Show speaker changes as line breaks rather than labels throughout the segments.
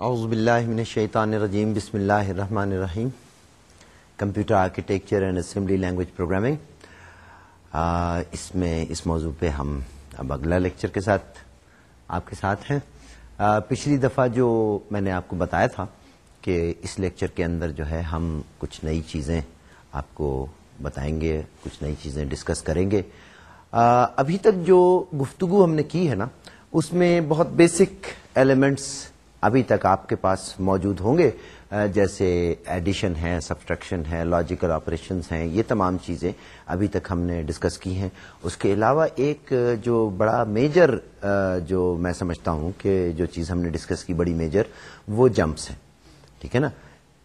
اعوذ باللہ من الشیطان الرجیم بسم اللہ الرحمن الرحیم۔ Computer architecture and assembly language programming. اس میں اس موضوع پہ ہم اب اگلا لیکچر کے ساتھ آپ کے ساتھ ہیں۔ آ, پچھلی دفعہ جو میں نے آپ کو بتایا تھا کہ اس لیکچر کے اندر جو ہے ہم کچھ نئی چیزیں آپ کو بتائیں گے کچھ نئی چیزیں ڈسکس کریں گے۔ آ, ابھی تک جو گفتگو ہم نے کی ہے نا اس میں بہت بیسک ایلیمنٹس ابھی تک آپ کے پاس موجود ہوں گے۔ جیسے ایڈیشن ہے سبسٹرکشن ہے لاجیکل آپریشنس ہیں، یہ تمام چیزیں ابھی تک ہم نے ڈسکس کی ہیں۔ اس کے علاوہ ایک جو بڑا میجر جو میں سمجھتا ہوں کہ جو چیز ہم نے ڈسکس کی بڑی میجر وہ جمپس ہیں۔ ٹھیک ہے نا؟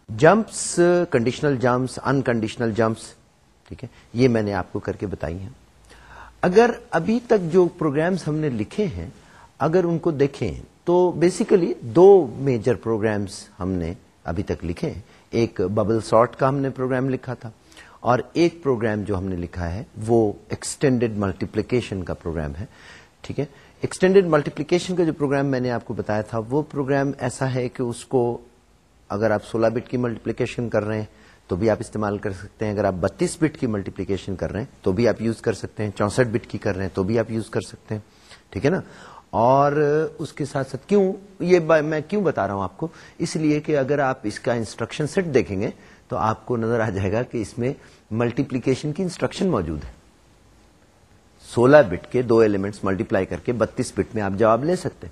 Jumps conditional jumps unconditional jumps ٹھیک ہے؟ یہ میں نے آپ کو کر کے بتائی ہیں۔ اگر ابھی تک جو پروگرامز ہم نے لکھے ہیں، اگر ان کو دیکھیں تو بیسیکلی دو میجر پروگرامز ہم نے ابھی تک لکھے ہیں۔ ایک ببل سارٹ کا ہم نے پروگرام لکھا تھا اور ایک پروگرام جو ہم نے لکھا ہے وہ ایکسٹینڈیڈ ملٹیپلیکیشن کا پروگرام ہے۔ ٹھیک ہے؟ ایکسٹینڈیڈ ملٹیپلیکیشن کا جو پروگرام میں نے آپ کو بتایا تھا، وہ پروگرام ایسا ہے کہ اس کو اگر آپ سولہ بٹ کی ملٹیپلیکیشن کر رہے ہیں تو بھی آپ استعمال کر سکتے ہیں۔ اگر آپ بتیس بٹ کی ملٹیپلیکیشن کر رہے ہیں تو بھی آپ یوز کر سکتے ہیں۔ چونسٹھ بٹ کی کر رہے ہیں تو بھی آپ یوز کر سکتے ہیں۔ ٹھیک ہے نا؟ اور اس کے ساتھ ساتھ کیوں یہ میں کیوں بتا رہا ہوں آپ کو؟ اس لیے کہ اگر آپ اس کا انسٹرکشن سیٹ دیکھیں گے تو آپ کو نظر آ جائے گا کہ اس میں ملٹیپلیکیشن کی انسٹرکشن موجود ہے۔ سولہ بٹ کے دو ایلیمنٹس ملٹیپلائی کر کے بتیس بٹ میں آپ جواب لے سکتے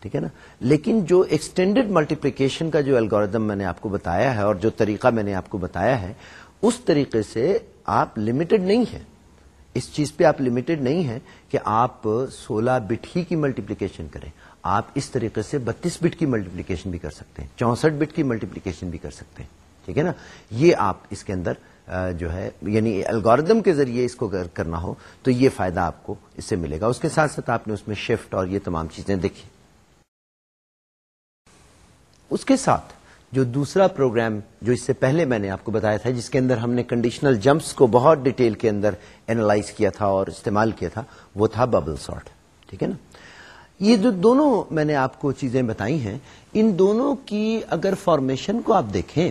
ٹھیک ہے نا؟ لیکن جو ایکسٹینڈیڈ ملٹیپلیکیشن کا جو الگوریدم میں نے آپ کو بتایا ہے اور جو طریقہ میں نے آپ کو بتایا ہے، اس طریقے سے آپ لمیٹڈ نہیں ہیں۔ اس چیز پہ آپ لمیٹڈ نہیں ہیں کہ آپ سولہ بٹ ہی کی ملٹیپلیکیشن کریں۔ آپ اس طریقے سے بتیس بٹ کی ملٹیپلیکیشن بھی کر سکتے ہیں، چونسٹھ بٹ کی ملٹیپلیکیشن بھی کر سکتے ہیں۔ ٹھیک ہے نا؟ یہ آپ اس کے اندر جو ہے یعنی الگوریدم کے ذریعے اس کو کرنا ہو تو یہ فائدہ آپ کو اس سے ملے گا۔ اس کے ساتھ ساتھ آپ نے اس میں شفٹ اور یہ تمام چیزیں دیکھی۔ اس کے ساتھ جو دوسرا پروگرام جو اس سے پہلے میں نے آپ کو بتایا تھا، جس کے اندر ہم نے کنڈیشنل جمپس کو بہت ڈیٹیل کے اندر اینالائز کیا تھا اور استعمال کیا تھا، وہ تھا ببل سارٹ ٹھیک ہے نا؟ یہ جو دونوں میں نے آپ کو چیزیں بتائی ہیں، ان دونوں کی اگر فارمیشن کو آپ دیکھیں،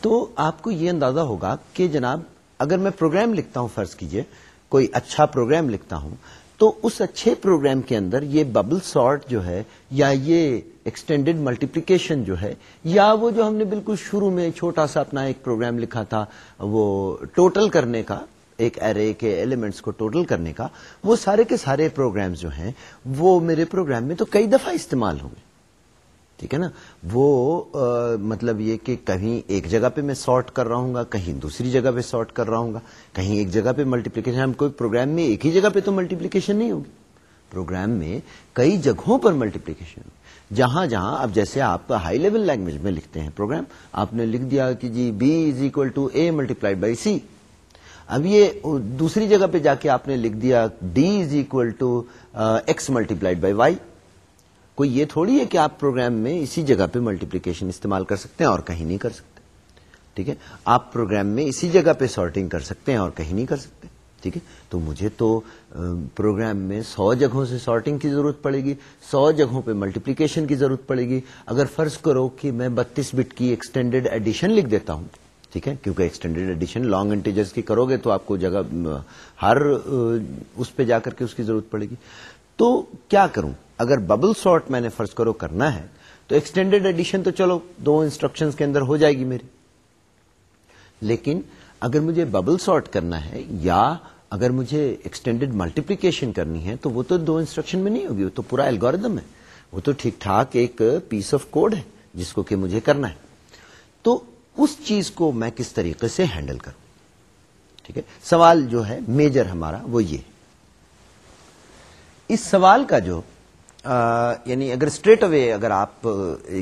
تو آپ کو یہ اندازہ ہوگا کہ جناب، اگر میں پروگرام لکھتا ہوں، فرض کیجیے، کوئی اچھا پروگرام لکھتا ہوں تو اس اچھے پروگرام کے اندر یہ ببل سارٹ جو ہے، یا یہ ایکسٹینڈیڈ ملٹیپلیکیشن جو ہے، یا وہ جو ہم نے بالکل شروع میں چھوٹا سا اپنا ایک پروگرام لکھا تھا، وہ ٹوٹل کرنے کا، ایک ایرے کے ایلیمنٹس کو ٹوٹل کرنے کا، وہ سارے کے سارے پروگرامز جو ہیں، وہ میرے پروگرام میں تو کئی دفعہ استعمال ہوں گے ٹھیک ہے نا؟ وہ مطلب یہ کہ کہیں ایک جگہ پہ میں سارٹ کر رہا ہوں گا، کہیں دوسری جگہ پہ سارٹ کر رہا ہوں گا، کہیں ایک جگہ پہ ملٹیپلیکیشن ہم کوئی پروگرام میں ایک ہی جگہ پہ تو ملٹیپلیکیشن نہیں ہوگی۔ پروگرام میں کئی جگہوں پر ملٹیپلیکیشن جہاں جہاں، اب جیسے آپ ہائی لیول لینگویج میں لکھتے ہیں پروگرام آپ نے لکھ دیا کہ G B is equal to A multiplied by C اب یہ دوسری جگہ پہ جا کے آپ نے لکھ دیا D is equal to X multiplied by Y کوئی یہ تھوڑی ہے کہ آپ پروگرام میں اسی جگہ پہ ملٹیپلیکیشن استعمال کر سکتے ہیں اور کہیں نہیں کر سکتے۔ ٹھیک ہے؟ آپ پروگرام میں اسی جگہ پہ سارٹنگ کر سکتے ہیں اور کہیں نہیں کر سکتے۔ ٹھیک ہے؟ تو مجھے تو پروگرام میں سو جگہوں سے سارٹنگ کی ضرورت پڑے گی، سو جگہوں پہ ملٹیپلیکیشن کی ضرورت پڑے گی۔ اگر فرض کرو کہ میں بتیس بٹ کی ایکسٹینڈیڈ ایڈیشن لکھ دیتا ہوں، ٹھیک ہے؟ کیونکہ ایکسٹینڈیڈ ایڈیشن لانگ انٹیجرز کی کرو گے تو آپ کو جگہ ہر اس پہ جا کر کے اس کی ضرورت پڑے گی۔ تو کیا کروں؟ اگر ببل سارٹ میں نے فرض کرو کرنا ہے، تو ایکسٹینڈیڈ ایڈیشن تو چلو، دو انسٹرکشن کے اندر ہو جائے گی میری۔ لیکن اگر مجھے ببل سارٹ کرنا ہے، یا اگر مجھے ایکسٹینڈیڈ ملٹیپلیکیشن کرنی ہے، تو وہ تو دو انسٹرکشن میں نہیں ہوگی، وہ تو پورا الگوریدم ہے۔ وہ تو ٹھیک ٹھاک ایک پیس آف کوڈ ہے، جس کو کہ مجھے کرنا ہے۔ تو اس چیز کو میں کس طریقے سے ہینڈل کروں؟ ٹھیک ہے؟ سوال جو ہے میجر ہمارا وہ یہ۔ اس سوال کا جو آ, یعنی اگر اسٹریٹ اوے اگر آپ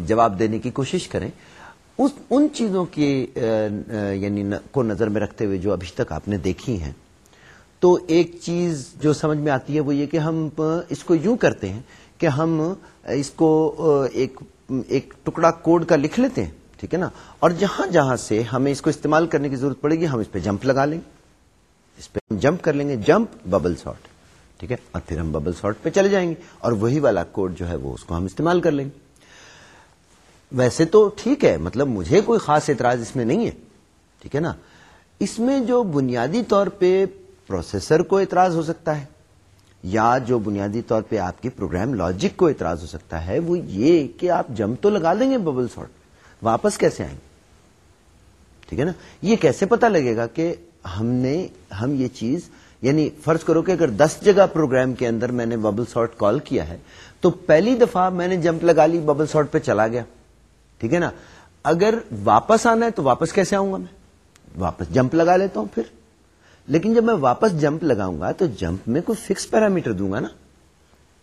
جواب دینے کی کوشش کریں اس ان چیزوں کی یعنی کو نظر میں رکھتے ہوئے جو ابھی تک آپ نے دیکھی ہیں تو ایک چیز جو سمجھ میں آتی ہے وہ یہ کہ ہم اس کو یوں کرتے ہیں کہ ہم اس کو ایک ایک ٹکڑا کوڈ کا لکھ لیتے ہیں ٹھیک ہے نا؟ اور جہاں جہاں سے ہمیں اس کو استعمال کرنے کی ضرورت پڑے گی ہم اس پہ جمپ لگا لیں گے اس پہ جمپ کر لیں گے جمپ ببل سارٹ ٹھیک ہے؟ اور پھر ہم ببل سارٹ پہ چلے جائیں گے اور وہی والا کوڈ جو ہے وہ اس کو ہم استعمال کر لیں گے۔ ویسے تو ٹھیک ہے مطلب مجھے کوئی خاص اعتراض اس میں نہیں ہے، ٹھیک ہے نا؟ اس میں جو بنیادی طور پہ پروسیسر کو اعتراض ہو سکتا ہے یا جو بنیادی طور پہ آپ کی پروگرام لاجک کو اعتراض ہو سکتا ہے، وہ یہ کہ آپ جم تو لگا دیں گے ببل سارٹ واپس کیسے آئیں گے؟ ٹھیک ہے نا؟ یہ کیسے پتا لگے گا کہ ہم نے، ہم یہ چیز یعنی فرض کرو کہ اگر دس جگہ پروگرام کے اندر میں نے ببل سارٹ کال کیا ہے، تو پہلی دفعہ میں نے جمپ لگا لی ببل سارٹ پہ چلا گیا۔ ٹھیک ہے نا؟ اگر واپس آنا ہے تو واپس کیسے آؤں گا میں؟ واپس جمپ لگا لیتا ہوں پھر۔ لیکن جب میں واپس جمپ لگاؤں گا تو جمپ میں کوئی فکس پیرامیٹر دوں گا نا؟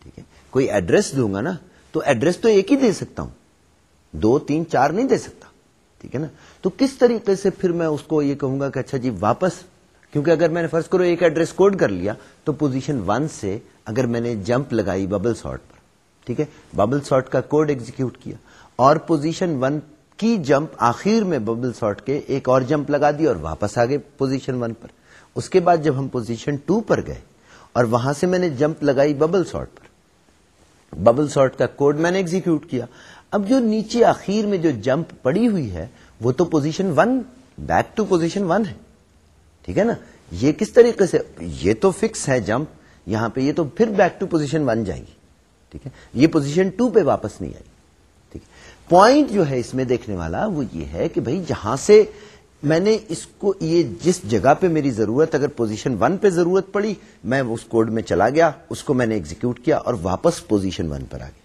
ٹھیک ہے؟ کوئی ایڈریس دوں گا نا؟ تو ایڈریس تو ایک ہی دے سکتا ہوں۔ دو، تین، چار نہیں دے سکتا۔ ٹھیک ہے نا؟ تو کس طریقے سے پھر میں اس کو یہ کہوں گا کہ اچھا جی واپس کیونکہ اگر میں نے فرض کرو ایک ایڈریس کوڈ کر لیا، تو پوزیشن ون سے اگر میں نے جمپ لگائی ببل سارٹ پر، ٹھیک ہے؟ ببل سارٹ کا کوڈ ایگزیکیوٹ کیا۔ اور پوزیشن ون کی جمپ آخر میں ببل سارٹ کے ایک اور جمپ لگا دی اور واپس آ گئے پوزیشن ون پر۔ اس کے بعد جب ہم پوزیشن ٹو پر گئے اور وہاں سے میں نے جمپ لگائی ببل سارٹ پر ببل سارٹ کا کوڈ میں نے ایگزیکیوٹ کیا۔ اب جو نیچے آخر میں جو جمپ پڑی ہوئی ہے، وہ تو position one back to position one ہے۔ ٹھیک ہے نا؟ یہ کس طریقے سے؟ یہ تو فکس ہے جمپ یہاں پہ یہ تو پھر بیک ٹو پوزیشن ون جائے گی. ٹھیک ہے؟ یہ پوزیشن ٹو پہ واپس نہیں آئی. ٹھیک ہے؟ پوائنٹ جو ہے اس میں دیکھنے والا وہ یہ ہے کہ بھائی جہاں سے میں نے اس کو یہ جس جگہ پہ میری ضرورت اگر پوزیشن ون پہ ضرورت پڑی، میں اس کوڈ میں چلا گیا، اس کو میں نے ایگزیکیوٹ کیا اور واپس پوزیشن ون پر آ گیا.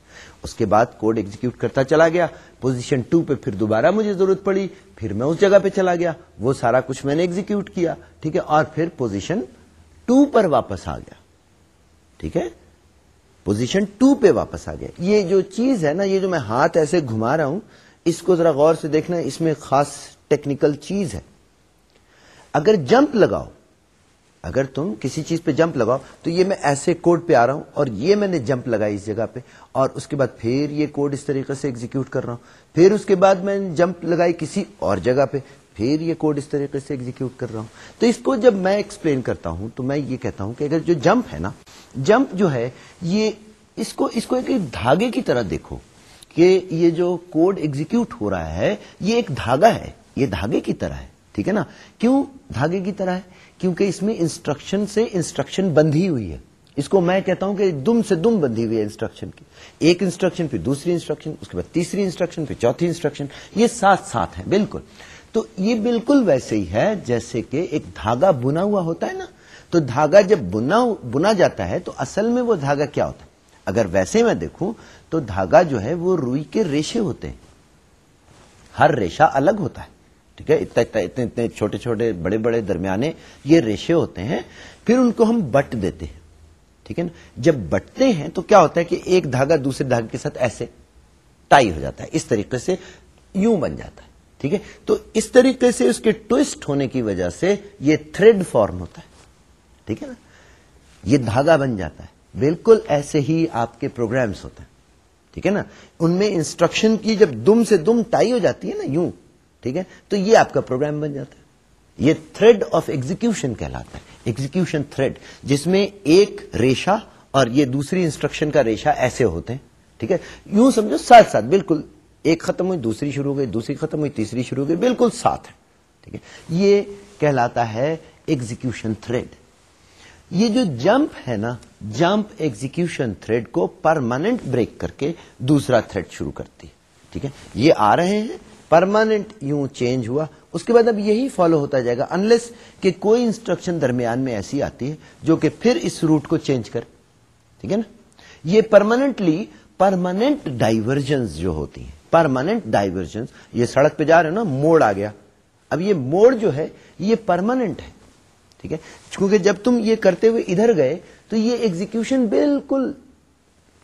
اس کے بعد کوڈ ایگزیکیوٹ کرتا چلا گیا۔ پوزیشن ٹو پہ پھر دوبارہ مجھے ضرورت پڑی، پھر میں اس جگہ پہ چلا گیا۔ وہ سارا کچھ میں نے ایگزیکیوٹ کیا، ٹھیک ہے؟ اور پھر پوزیشن ٹو پر واپس آ گیا۔ ٹھیک ہے؟ پوزیشن ٹو پہ واپس آ گیا۔ یہ جو چیز ہے نا، یہ جو میں ہاتھ ایسے گھما رہا ہوں، اس کو ذرا غور سے دیکھنا، اس میں خاص ٹیکنیکل چیز ہے۔ اگر جمپ لگاؤ اگر تم کسی چیز پہ جمپ لگاؤ، تو یہ میں ایسے کوڈ پہ آ رہا ہوں اور یہ میں نے جمپ لگائی اس جگہ پہ اور اس کے بعد پھر یہ کوڈ اس طریقے سے ایگزیکیوٹ کر رہا ہوں۔ پھر اس کے بعد میں نے جمپ لگائی کسی اور جگہ پہ، پھر یہ کوڈ اس طریقے سے ایگزیکیوٹ کر رہا ہوں۔ تو اس کو جب میں ایکسپلین کرتا ہوں، تو میں یہ کہتا ہوں کہ اگر جو جمپ ہے نا، جمپ جو ہے، یہ اس کو اس کو ایک دھاگے کی طرح دیکھو کہ یہ جو کوڈ ایگزیکیوٹ ہو رہا ہے، یہ ایک دھاگا ہے، یہ دھاگے کی طرح ہے، ٹھیک ہے نا؟ کیوں دھاگے کی طرح ہے؟ کیونکہ اس میں انسٹرکشن سے انسٹرکشن بندھی ہوئی ہے۔ اس کو میں کہتا ہوں کہ دم سے دم بندھی ہوئی ہے انسٹرکشن کی۔ ایک انسٹرکشن پھر دوسری انسٹرکشن اس کے بعد تیسری انسٹرکشن پھر چوتھی انسٹرکشن یہ ساتھ ساتھ ہے بالکل۔ تو یہ بالکل ویسے ہی ہے، جیسے کہ ایک دھاگا بنا ہوا ہوتا ہے نا۔ تو دھاگا جب بنا بنا جاتا ہے، تو اصل میں وہ دھاگا کیا ہوتا ہے؟ اگر ویسے میں دیکھوں، تو دھاگا جو ہے، وہ روئی کے ریشے ہوتے ہیں۔ ہر ریشہ الگ ہوتا ہے۔ ٹھیک ہے؟ اتنے اتنے اتنے چھوٹے چھوٹے، بڑے بڑے درمیانے یہ ریشے ہوتے ہیں، پھر ان کو ہم بٹ دیتے ہیں۔ ٹھیک ہے نا؟ جب بٹتے ہیں تو کیا ہوتا ہے کہ ایک دھاگا دوسرے دھاگے کے ساتھ ایسے ٹائی ہو جاتا ہے، اس طریقے سے یوں بن جاتا ہے۔ ٹھیک ہے؟ تو اس طریقے سے اس کے ٹوسٹ ہونے کی وجہ سے یہ تھریڈ فارم ہوتا ہے۔ ٹھیک ہے نا؟ یہ دھاگا بن جاتا ہے۔ بالکل ایسے ہی آپ کے پروگرامس ہوتے ہیں۔ ٹھیک ہے نا؟ ان میں انسٹرکشن کی جب دم سے دم ٹائی ہو جاتی ہے نا، یوں ٹھیک ہے؟ تو یہ آپ کا پروگرام بن جاتا ہے۔ یہ تھریڈ آف ایگزیکشن کہلاتا ہے۔ ایگزیکشن تھریڈ جس میں ایک ریشا اور یہ دوسری انسٹرکشن کا ریشا ایسے ہوتے ہیں۔ ٹھیک ہے؟ یوں سمجھو، ساتھ ساتھ، بالکل ایک ختم ہوئی، دوسری شروع ہو گئی، دوسری ختم ہوئی، تیسری شروع ہو گئی، بالکل ساتھ ہے ٹھیک ہے؟ یہ کہلاتا ہے ایگزیکشن تھریڈ یہ جو جمپ ہے نا، جمپ ایگزیکشن تھریڈ کو پرماننٹ بریک کر کے دوسرا تھریڈ شروع کرتی ٹھیک ہے؟ یہ آ رہے ہیں پرماننٹ یوں چینج ہوا، اس کے بعد اب یہی فالو ہوتا جائے گا انلیس کہ کوئی انسٹرکشن درمیان میں ایسی آتی ہے جو کہ پھر اس روٹ کو چینج کرے۔ ٹھیک ہے نا؟ یہ پرماننٹلی پرماننٹ ڈائیورجنس جو ہوتی ہیں پرماننٹ ڈائیورجنس یہ سڑک پہ جا رہے ہیں نا، موڑ آ گیا۔ اب یہ موڑ جو ہے، یہ پرماننٹ ہے۔ ٹھیک ہے؟ کیونکہ جب تم یہ کرتے ہوئے ادھر گئے، تو یہ ایگزیکشن بالکل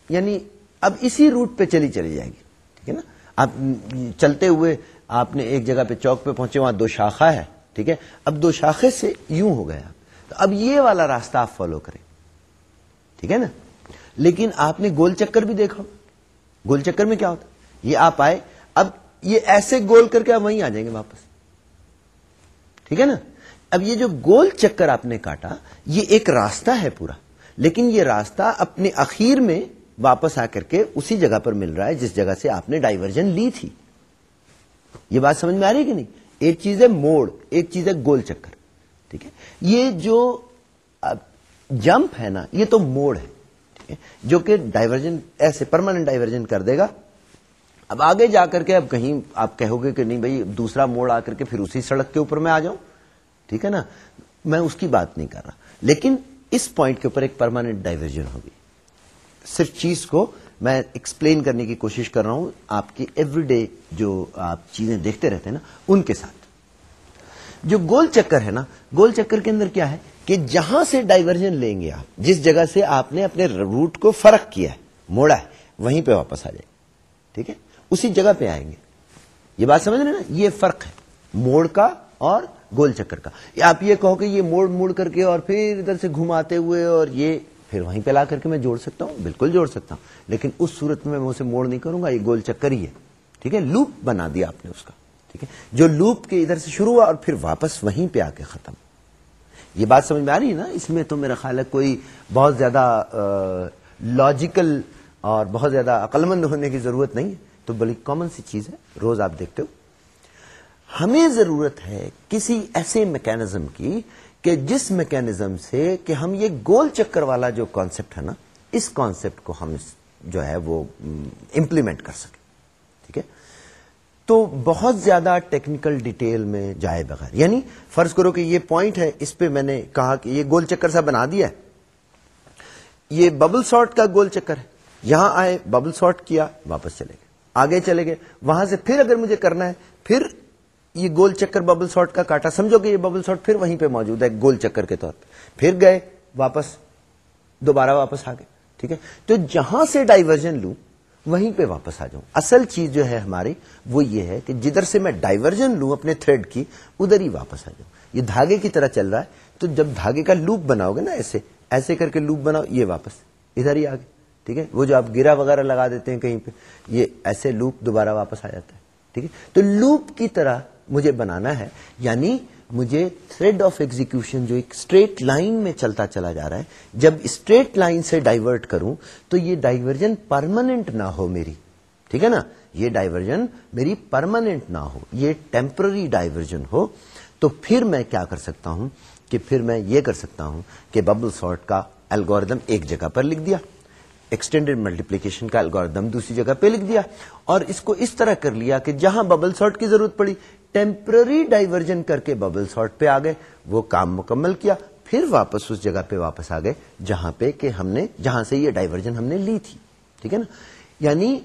یعنی اب اسی روٹ پہ چلی چلی جائے گی۔ ٹھیک ہے نا؟ اب چلتے ہوئے آپ نے ایک جگہ پہ چوک پہ پہنچے، وہاں دو شاخا ہے، ٹھیک ہے؟ اب دو شاخے سے یوں ہو گیا۔ تو اب یہ والا راستہ آپ فالو کریں۔ ٹھیک ہے نا؟ لیکن آپ نے گول چکر بھی دیکھا۔ گول چکر میں کیا ہوتا یہ آپ آئے، اب یہ ایسے گول کر کے آپ وہیں آ جائیں گے واپس۔ ٹھیک ہے نا؟ اب یہ جو گول چکر آپ نے کاٹا، یہ ایک راستہ ہے پورا۔ لیکن یہ راستہ اپنے اخیر میں واپس آ کر کے اسی جگہ پر مل رہا ہے جس جگہ سے آپ نے ڈائیورژن لی تھی۔ یہ بات سمجھ میں آ رہی ہے کہ نہیں؟ ایک چیز ہے موڑ، ایک چیز ہے گول چکر، ٹھیک ہے؟ یہ جو جمپ ہے نا، یہ تو موڑ ہے، ٹھیک ہے؟ جو کہ ڈائیورجن ایسے پرماننٹ ڈائیورجن کر دے گا۔ اب آگے جا کر کے اب کہیں آپ کہو گے کہ نہیں بھائی، دوسرا موڑ آ کر کے پھر اسی سڑک کے اوپر میں آ جاؤں، ٹھیک ہے نا؟ میں اس کی بات نہیں کر رہا۔ لیکن اس پوائنٹ کے اوپر ایک پرماننٹ ڈائیورژن ہوگی۔ صرف چیز کو میں ایکسپلین کرنے کی کوشش کر رہا ہوں آپ کی ایوری ڈے جو آپ چیزیں دیکھتے رہتے ہیں نا، ان کے ساتھ۔ جو گول چکر ہے نا، گول چکر کے اندر کیا ہے کہ جہاں سے ڈائیورژن لیں گے آپ، جس جگہ سے آپ نے اپنے روٹ کو فرق کیا ہے، موڑا ہے، وہیں پہ واپس آ جائے ٹھیک ہے؟ اسی جگہ پہ آئیں گے۔ یہ بات سمجھ رہے نا؟ یہ فرق ہے، موڑ کا اور گول چکر کا۔ آپ یہ کہو کہ یہ موڑ موڑ کر کے اور پھر ادھر سے گھماتے ہوئے اور یہ پھر وہیں پہ لا کر کے میں جوڑ سکتا ہوں؟ بالکل جوڑ سکتا ہوں۔ لیکن اس صورت میں میں اسے موڑ نہیں کروں گا، یہ گول چکر ہی ہے۔ ٹھیک ہے؟ لوپ بنا دیا آپ نے اس کا۔ ٹھیک ہے؟ جو لوپ کے ادھر سے شروع ہوا اور پھر واپس وہیں پہ آ کے ختم۔ یہ بات سمجھ میں آ رہی ہے نا؟ اس میں تو میرا خیال ہے کوئی بہت زیادہ لاجیکل اور بہت زیادہ عقل مند ہونے کی ضرورت نہیں ہے۔ تو بڑی کامن سی چیز ہے۔ روز آپ دیکھتے ہو۔ ہمیں ضرورت ہے کسی ایسے میکینزم کی کہ جس میکینزم سے کہ ہم یہ گول چکر والا جو کانسیپٹ ہے نا، اس کانسیپٹ کو ہم جو ہے وہ امپلیمنٹ کر سکیں، ٹھیک ہے؟ تو بہت زیادہ ٹیکنیکل ڈیٹیل میں جائے بغیر یعنی فرض کرو کہ یہ پوائنٹ ہے، اس پہ میں نے کہا کہ یہ گول چکر سا بنا دیا ہے۔ یہ ببل سارٹ کا گول چکر ہے۔ یہاں آئے ببل سارٹ کیا، واپس چلے گئے۔ آگے چلے گئے۔ وہاں سے پھر اگر مجھے کرنا ہے، پھر یہ گول چکر ببل سارٹ کا کاٹا، سمجھو کہ یہ ببل سارٹ پھر وہیں پہ موجود ہے، گول چکر کے طور پہ۔ پھر گئے، واپس، دوبارہ واپس آ گئے، ٹھیک ہے؟ تو جہاں سے ڈائیورژن لوں، وہیں پہ واپس آ جاؤں۔ اصل چیز جو ہے ہماری، وہ یہ ہے کہ جدھر سے میں ڈائیورژن لوں اپنے تھریڈ کی، ادھر ہی واپس آ جاؤں۔ یہ دھاگے کی طرح چل رہا ہے، تو جب دھاگے کا لوپ بناؤ گے نا ایسے ایسے کر کے لوپ بناؤ، یہ واپس، ادھر ہی آگے ٹھیک ہے؟ وہ جو آپ گرا وغیرہ لگا دیتے ہیں کہیں پہ، یہ ایسے لوپ دوبارہ واپس آ جاتا ہے، ٹھیک ہے؟ تو لوپ کی طرح مجھے بنانا ہے یعنی مجھے تھریڈ آف ایگزیکشن جو ایک اسٹریٹ لائن میں چلتا چلا جا رہا ہے، جب اسٹریٹ لائن سے ڈائیورٹ کروں تو یہ ڈائیورژن پرماننٹ نہ ہو میری۔ ٹھیک ہے نا؟ یہ ڈائیورژن میری پرماننٹ نہ ہو، یہ ٹیمپرری ڈائیورژن ہو۔ تو پھر میں کیا کر سکتا ہوں؟ کہ پھر میں یہ کر سکتا ہوں کہ ببل سارٹ کا الگوریدم ایک جگہ پر لکھ دیا ایکسٹینڈیڈ ملٹیپلیکیشن کا الگوریدم دوسری جگہ پہ لکھ دیا اور اس کو اس طرح کر لیا کہ جہاں ببل سارٹ کی ضرورت پڑی ٹیمپرری ڈائیورژن کر کے ببل سارٹ پہ آ گئے وہ کام مکمل کیا پھر واپس اس جگہ پہ واپس آ گئے جہاں پہ کہ ہم نے جہاں سے یہ ڈائیورژن ہم نے لی تھی ٹھیک ہے نا یعنی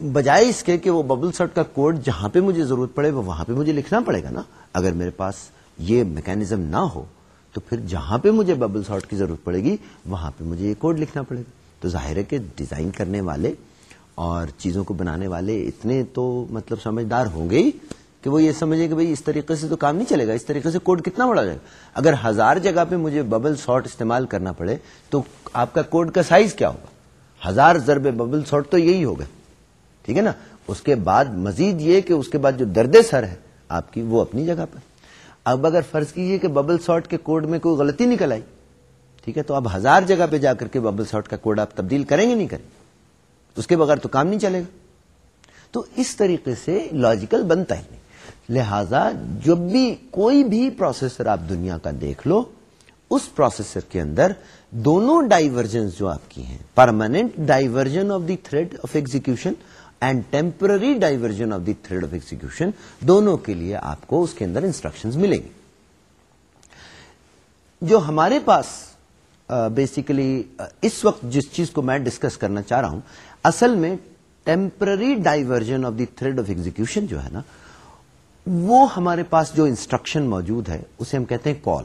بجائے اس کے کہ وہ ببل سارٹ کا کوڈ جہاں پہ مجھے ضرورت پڑے وہ وہاں پہ مجھے لکھنا پڑے گا نا اگر میرے پاس یہ میکینزم نہ ہو تو پھر جہاں پہ مجھے ببل سارٹ کی ضرورت پڑے گی وہاں پہ مجھے یہ کوڈ لکھنا پڑے گا تو ظاہر ہے کہ ڈیزائن کرنے والے اور چیزوں کو بنانے والے اتنے تو مطلب سمجھدار ہوں گے ہی کہ وہ یہ سمجھے کہ بھائی اس طریقے سے تو کام نہیں چلے گا، اس طریقے سے کوڈ کتنا بڑا جائے گا۔ اگر ہزار جگہ پہ مجھے ببل سارٹ استعمال کرنا پڑے تو آپ کا کوڈ کا سائز کیا ہوگا؟ ہزار ضرب ببل سارٹ تو یہی ہوگا۔ ٹھیک ہے نا؟ اس کے بعد مزید یہ کہ اس کے بعد جو درد سر ہے، آپ کی وہ اپنی جگہ پہ اب اگر فرض کیجیے کہ ببل سارٹ کے کوڈ میں کوئی غلطی نکل آئی، ٹھیک ہے، تو اب ہزار جگہ پہ جا کر کے ببل ساٹ کا کوڈ آپ تبدیل کریں گے نہیں کریں اس کے بغیر تو کام نہیں چلے گا۔ تو اس طریقے سے لاجیکل بنتا ہی نہیں۔ لہذا جب بھی کوئی بھی پروسیسر آپ دنیا کا دیکھ لو، اس پروسیسر کے اندر دونوں ڈائیورژن جو آپ کی ہیں permanent diversion of the thread of execution and temporary diversion of the thread of execution دونوں کے لیے آپ کو اس کے اندر انسٹرکشن ملیں گے جو ہمارے پاس بیسیکلی اس وقت جس چیز کو میں ڈسکس کرنا چاہ رہا ہوں، اصل میں temporary diversion of the thread of execution جو ہے نا وہ ہمارے پاس جو انسٹرکشن موجود ہے، اسے ہم کہتے ہیں کال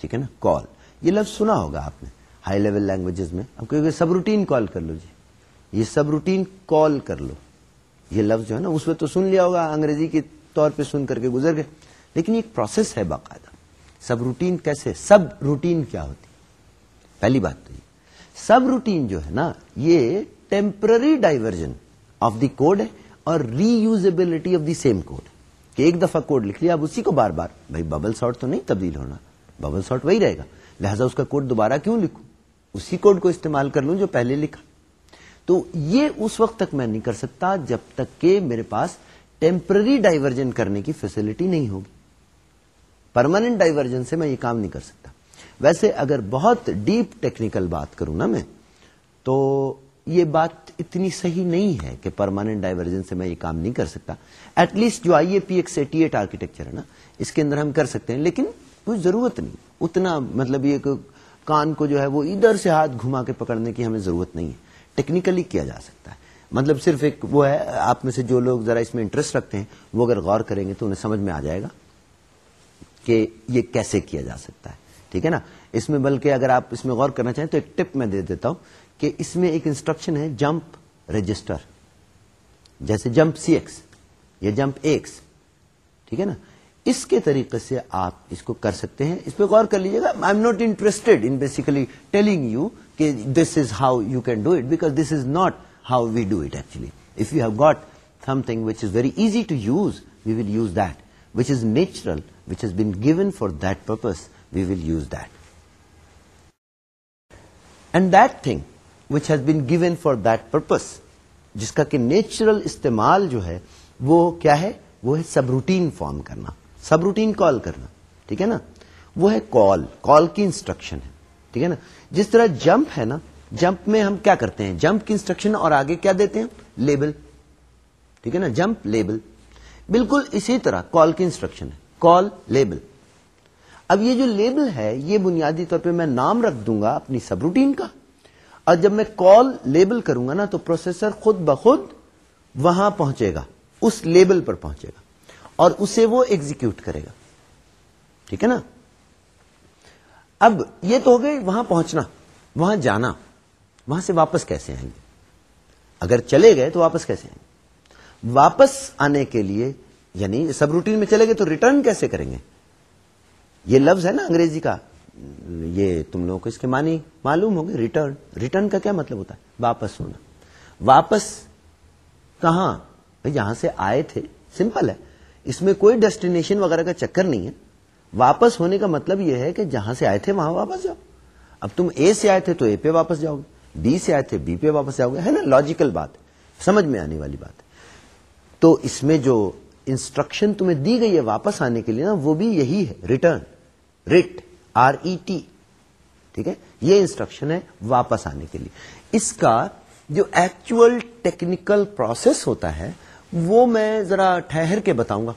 ٹھیک ہے نا؟ کال یہ لفظ سنا ہوگا آپ نے ہائی لیول لینگویجز میں۔ اب کہیں سب روٹین کال کر لو جی۔ یہ سب روٹین کال کر لو۔ یہ لفظ جو ہے نا، اس میں تو سن لیا ہوگا، انگریزی کے طور پہ سن کر کے گزر گئے۔ لیکن یہ ایک پروسیس ہے باقاعدہ۔ سب روٹین کیسے؟ سب روٹین کیا ہوتی؟ پہلی بات تو یہ۔ سب روٹین جو ہے نا، یہ temporary diversion of the code ہے۔ اور reusability of the same code کہ ایک دفعہ کوڈ لکھ لیا، اب اسی کو بار بار، بھائی ببل سارٹ تو نہیں تبدیل ہونا ببل سارٹ وہی رہے گا۔ لہذا اس کا کوڈ دوبارہ کیوں لکھوں؟ اسی کوڈ کو استعمال کر لوں جو پہلے لکھا۔ تو یہ اس وقت تک میں نہیں کر سکتا جب تک کہ میرے پاس ٹیمپرری ڈائیورژن کرنے کی فیسلٹی نہیں ہوگی۔ پرماننٹ ڈائیورژن سے میں یہ کام نہیں کر سکتا۔ ویسے اگر بہت ڈیپ ٹیکنیکل بات کروں نا میں، تو یہ بات اتنی صحیح نہیں ہے کہ پرماننٹ ڈائیورژن سے میں یہ کام نہیں کر سکتا۔ ایٹ لیسٹ جو I A P X eighty eight architecture ہے نا، اس کے اندر ہم کر سکتے ہیں، لیکن کوئی ضرورت نہیں۔ اتنا مطلب یہ کان کو جو ہے وہ ادھر سے ہاتھ گھما کے پکڑنے کی ہمیں ضرورت نہیں ہے۔ ٹیکنیکلی کیا جا سکتا ہے۔ مطلب صرف ایک وہ ہے، آپ میں سے جو لوگ ذرا اس میں انٹرسٹ رکھتے ہیں، وہ اگر غور کریں گے تو انہیں سمجھ میں آ جائے گا کہ یہ کیسے کیا جا سکتا ہے۔ ٹھیک ہے نا؟ اس میں بلکہ اگر آپ اس میں غور کرنا چاہیں تو ایک ٹپ میں دے دیتا ہوں۔ کہ اس میں ایک انسٹرکشن ہے جمپ رجسٹر جیسے جمپ سی ایکس یا جمپ ایکس ٹھیک ہے نا؟ اس کے طریقے سے آپ اس کو کر سکتے ہیں. اس پہ غور کر لیجیے گا. I am not interested in basically telling you کہ this is how you can do it because this is not how we do it actually if you have got something which is very easy to use we will use that which is natural which has been given for that purpose we will use that and that thing which has been given for that purpose جس کا کہ natural استعمال جو ہے وہ کیا ہے؟ وہ ہے سب روٹین فارم کرنا سب روٹین کال کرنا، ٹھیک ہے نا؟ وہ ہے کال کال کی انسٹرکشن ہے، ٹھیک ہے نا؟ جس طرح جمپ ہے نا، جمپ میں ہم کیا کرتے ہیں؟ جمپ کی انسٹرکشن اور آگے کیا دیتے ہیں؟ لیبل، ٹھیک ہے نا؟ جمپ، لیبل، بالکل اسی طرح کال کی انسٹرکشن ہے، کال، لیبل۔ اب یہ جو لیبل ہے، یہ بنیادی طور پہ میں نام رکھ دوں گا اپنی سب روٹین کا۔ اور جب میں کال لیبل کروں گا نا تو پروسیسر خود بخود وہاں پہنچے گا، اس لیبل پر پہنچے گا اور اسے وہ ایگزیکیوٹ کرے گا۔ ٹھیک ہے نا؟ اب یہ تو ہو گئی وہاں پہنچنا، وہاں جانا، وہاں سے واپس کیسے آئیں گے؟ اگر چلے گئے تو واپس کیسے آئیں گے؟ واپس آنے کے لیے یعنی سب روٹین میں چلے گئے تو ریٹرن کیسے کریں گے؟ یہ لفظ ہے نا انگریزی کا۔ یہ تم لوگوں کو اس کے معنی معلوم ہوگی ریٹرن ریٹرن کا کیا مطلب ہوتا ہے؟ واپس ہونا. واپس کہاں؟ جہاں سے آئے تھے سمپل ہے. اس میں کوئی ڈیسٹینیشن وغیرہ کا چکر نہیں ہے. واپس ہونے کا مطلب یہ ہے کہ جہاں سے آئے تھے، وہاں واپس جاؤ. اب تم اے سے آئے تھے تو اے پہ واپس جاؤ گے. بی سے آئے تھے بی پہ واپس جاؤ گے. ہے نا؟ لاجیکل بات. سمجھ میں آنے والی بات. تو اس میں جو انسٹرکشن تمہیں دی گئی ہے واپس آنے کے لیے نا، وہ بھی یہی ہے. Return ret R E T, ٹھیک ہے؟ یہ انسٹرکشن ہے واپس آنے کے لیے۔ اس کا جو ایکچوئل ٹیکنیکل پروسیس ہوتا ہے، وہ میں ذرا ٹھہر کے بتاؤں گا،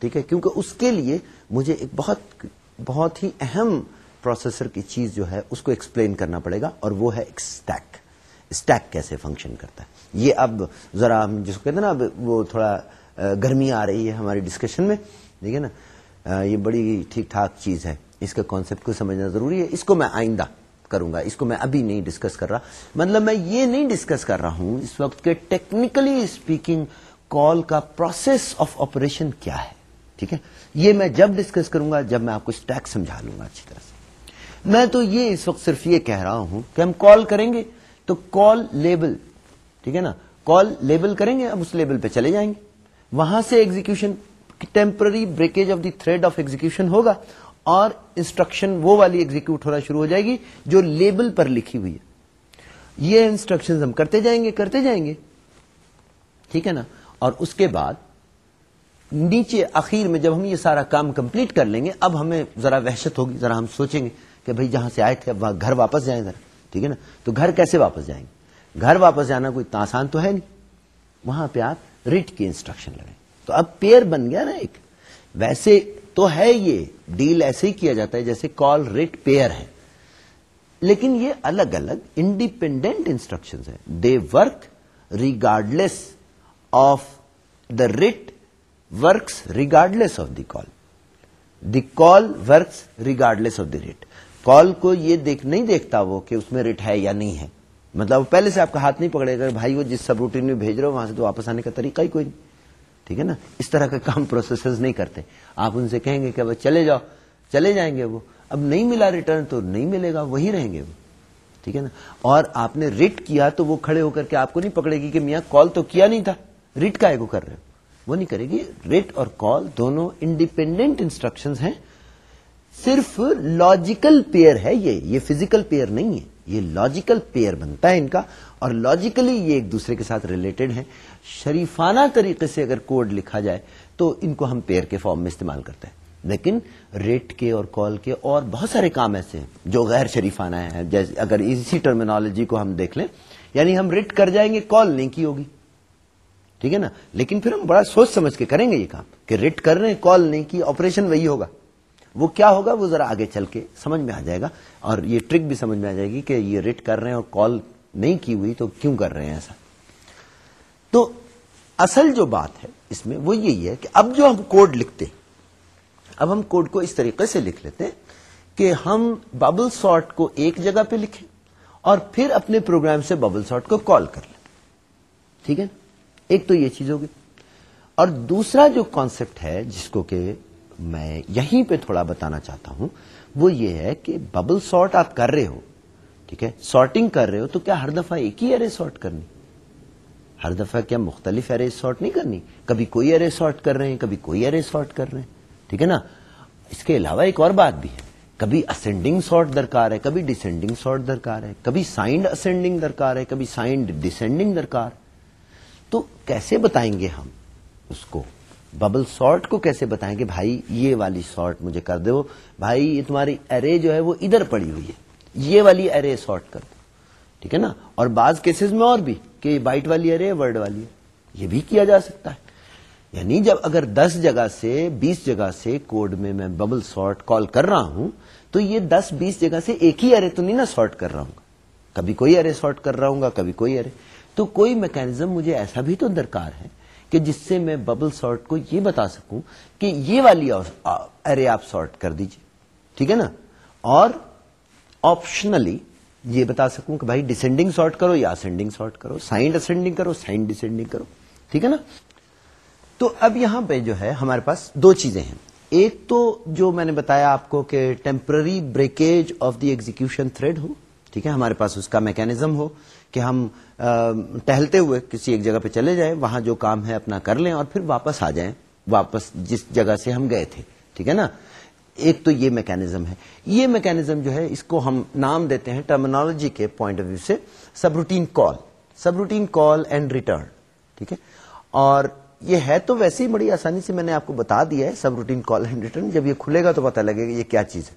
ٹھیک ہے؟ کیونکہ اس کے لیے مجھے ایک بہت بہت ہی اہم پروسیسر کی چیز جو ہے، اس کو ایکسپلین کرنا پڑے گا، اور وہ ہے اسٹیک اسٹیک کیسے فنکشن کرتا ہے؟ یہ اب ذرا جس کو کہتے ہیں نا، اب وہ تھوڑا گرمی آ رہی ہے ہماری ڈسکشن میں، ٹھیک ہے نا؟ یہ بڑی ٹھیک ٹھاک چیز ہے۔ اس کے کانسیپٹ کو سمجھنا ضروری ہے۔ اس کو میں آئندہ کروں گا۔ اس کو میں ابھی نہیں ڈسکس کر رہا۔ مطلب میں یہ نہیں ڈسکس کر رہا ہوں اس وقت کے ٹیکنیکلی اسپیکنگ کال کا پروسیس آف آپریشن کیا ہے۔ ٹھیک ہے؟ یہ میں جب ڈسکس کروں گا، جب میں آپ کو اسٹیک سمجھا لوں گا اچھی طرح سے۔ میں تو یہ اس وقت صرف یہ کہہ رہا ہوں کہ ہم کال کریں گے تو کال لیبل ٹھیک ہے نا؟ کال لیبل کریں گے اب اس لیبل پہ چلے جائیں گے۔ وہاں سے execution temporary breakage of the thread of execution ہوگا۔ اور انسٹرکشن وہ والی ایگزیکیوٹ ہونا شروع ہو جائے گی جو لیبل پر لکھی ہوئی ہے۔ یہ انسٹرکشن ہم کرتے جائیں گے، کرتے جائیں گے۔ ٹھیک ہے نا؟ اور اس کے بعد نیچے اخیر میں جب ہم یہ سارا کام کمپلیٹ کر لیں گے، اب ہمیں ذرا وحشت ہوگی، ذرا ہم سوچیں گے کہ بھائی جہاں سے آئے تھے، اب گھر واپس جائیں ذرا۔ ٹھیک ہے نا؟ تو گھر کیسے واپس جائیں گے؟ گھر واپس جانا کوئی آسان تو ہے نہیں۔ وہاں پہ آپ ریٹ کی انسٹرکشن لگیں تو اب پیئر بن گیا نا ایک۔ ویسے تو ہے یہ ڈیل ایسے ہی کیا جاتا ہے جیسے کال ریٹ پیئر ہے۔ لیکن یہ الگ الگ انڈیپینڈنٹ انسٹرکشن ہیں۔ They work regardless of the ret works regardless of the call the call works regardless of the ret call کو یہ دیکھ، نہیں دیکھتا وہ کہ اس میں ریٹ ہے یا نہیں ہے۔ مطلب پہلے سے آپ کا ہاتھ نہیں پکڑے گا بھائی وہ جس سب روٹین میں بھیج رہے ہو، وہاں سے تو واپس آنے کا طریقہ ہی کوئی نہیں۔ ٹھیک ہے نا؟ اس طرح کا کام پروسیسرز نہیں کرتے۔ آپ ان سے کہیں گے کہ چلے جاؤ، چلے جائیں گے وہ۔ اب نہیں ملا ریٹرن تو نہیں ملے گا وہی رہیں گے وہ۔ ٹھیک ہے نا؟ اور آپ نے ریٹ کیا تو وہ کھڑے ہو کر کے آپ کو نہیں پکڑے گی کہ میاں کال تو کیا نہیں تھا۔ ریٹ کا کر رہے ہو۔ وہ نہیں کرے گی۔ ریٹ اور کال دونوں انڈیپینڈنٹ انسٹرکشن ہیں۔ صرف لاجیکل پیئر ہے یہ یہ فزیکل پیئر نہیں ہے، یہ لاجیکل پیئر بنتا ہے ان کا، اور لاجیکلی یہ ایک دوسرے کے ساتھ ریلیٹڈ ہیں۔ شریفانہ طریقے سے اگر کوڈ لکھا جائے تو ان کو ہم پیئر کے فارم میں استعمال کرتے ہیں۔ لیکن ریٹ کے اور کال کے اور بہت سارے کام ایسے ہیں جو غیر شریفانہ ہیں۔ جیسے اگر اسی ٹرمینالوجی کو ہم دیکھ لیں یعنی ہم ریٹ کر جائیں گے کال نہیں کی ہوگی۔ ٹھیک ہے نا؟ لیکن پھر ہم بڑا سوچ سمجھ کے کریں گے یہ کام کہ ریٹ کر رہے ہیں کال نہیں کی آپریشن وہی ہوگا۔ وہ کیا ہوگا؟ وہ ذرا آگے چل کے سمجھ میں آ جائے گا اور یہ ٹرک بھی سمجھ میں آ جائے گی کہ یہ ریٹ کر رہے ہیں اور کال نہیں کی ہوئی تو کیوں کر رہے ہیں ایسا؟ تو اصل جو بات ہے اس میں وہ یہی ہے کہ اب جو ہم کوڈ لکھتے اب ہم کوڈ کو اس طریقے سے لکھ لیتے ہیں کہ ہم ببل سارٹ کو ایک جگہ پہ لکھیں اور پھر اپنے پروگرام سے ببل سارٹ کو کال کر لیں۔ ٹھیک ہے؟ ایک تو یہ چیز ہوگی۔ اور دوسرا جو کانسیپٹ ہے جس کو کہ میں یہیں پہ تھوڑا بتانا چاہتا ہوں، وہ یہ ہے کہ ببل سارٹ آپ کر رہے ہو، ٹھیک ہے؟ سارٹنگ کر رہے ہو تو کیا ہر دفعہ ایک ہی ارے سارٹ کرنی؟ ہر دفعہ کیا مختلف ارے سارٹ نہیں کرنی؟ کبھی کوئی ارے سارٹ کر رہے ہیں، کبھی کوئی ارے سارٹ کر رہے ہیں، ٹھیک ہے نا؟ اس کے علاوہ ایک اور بات بھی ہے، کبھی اسینڈنگ سارٹ درکار ہے، کبھی ڈسینڈنگ سارٹ درکار ہے، کبھی سائنڈ اسینڈنگ درکار ہے، کبھی سائنڈ ڈسینڈنگ درکار۔ تو کیسے بتائیں گے ہم اس کو؟ ببل سارٹ کو کیسے بتائیں گے بھائی یہ والی سارٹ مجھے کر دو، بھائی یہ تمہاری ارے جو ہے وہ ادھر پڑی ہوئی ہے، یہ والی ارے سارٹ کر دو۔ ٹھیک ہے نا؟ اور بعض کیسز میں اور بھی کہ بائٹ والی ارے، ورڈ والی ہے یہ بھی کیا جا سکتا ہے۔ یعنی جب اگر دس جگہ سے بیس جگہ سے کوڈ میں میں ببل سارٹ کال کر رہا ہوں، تو یہ دس بیس جگہ سے ایک ہی ارے تو نہیں نا سارٹ کر رہا ہوں گا۔ کبھی کوئی ارے سارٹ کر رہا ہوں گا، کبھی کوئی ارے۔ تو کوئی میکینزم مجھے ایسا بھی تو درکار ہے کہ جس سے میں ببل سارٹ کو یہ بتا سکوں کہ یہ والی ارے آپ سارٹ کر دیجیے ٹھیک ہے نا؟ اور آپشنلی یہ بتا سکوں کہ بھائی ڈسینڈنگ سارٹ کرو یا اسینڈنگ سارٹ کرو سائنڈ اسینڈنگ کرو سائنڈ ڈسینڈنگ کرو۔ ٹھیک ہے نا؟ تو اب یہاں پہ جو ہے ہمارے پاس دو چیزیں ہیں۔ ایک تو جو میں نے بتایا آپ کو کہ temporary breakage of the execution thread ہو، ٹھیک ہے، ہمارے پاس اس کا میکینزم ہو۔ کہ ہم ٹہلتے ہوئے کسی ایک جگہ پہ چلے جائیں، وہاں جو کام ہے اپنا کر لیں اور پھر واپس آ جائیں، واپس جس جگہ سے ہم گئے تھے، ٹھیک ہے نا؟ ایک تو یہ میکینزم ہے۔ یہ میکینزم جو ہے، اس کو ہم نام دیتے ہیں ٹرمنالوجی کے پوائنٹ آف ویو سے subroutine call subroutine call and return ٹھیک ہے؟ اور یہ ہے تو ویسے ہی بڑی آسانی سے میں نے آپ کو بتا دیا ہے subroutine call and return جب یہ کھلے گا تو پتا لگے گا یہ کیا چیز ہے۔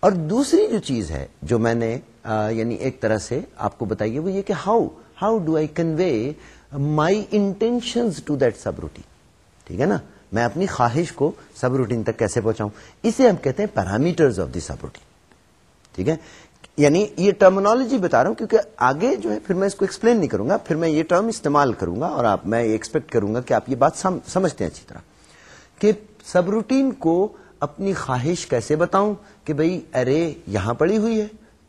اور دوسری جو چیز ہے، جو میں نے یعنی ایک طرح سے آپ کو بتائیے وہ یہ کہ how how do I convey my intention to that subroutine ٹھیک ہے نا؟ میں اپنی خواہش کو سب روٹین تک کیسے پہنچاؤں؟ اسے ہم کہتے ہیں parameter of the subroutine ٹھیک ہے؟ یعنی یہ ٹرمنالوجی بتا رہا ہوں کیونکہ آگے جو ہے پھر میں اس کو ایکسپلین نہیں کروں گا، پھر میں یہ ٹرم استعمال کروں گا اور آپ، میں ایکسپیکٹ کروں گا کہ آپ یہ بات سمجھتے ہیں اچھی طرح۔ کہ سب روٹین کو اپنی خواہش کیسے بتاؤں کہ بھائی ارے یہاں پڑی ہوئی ہے؟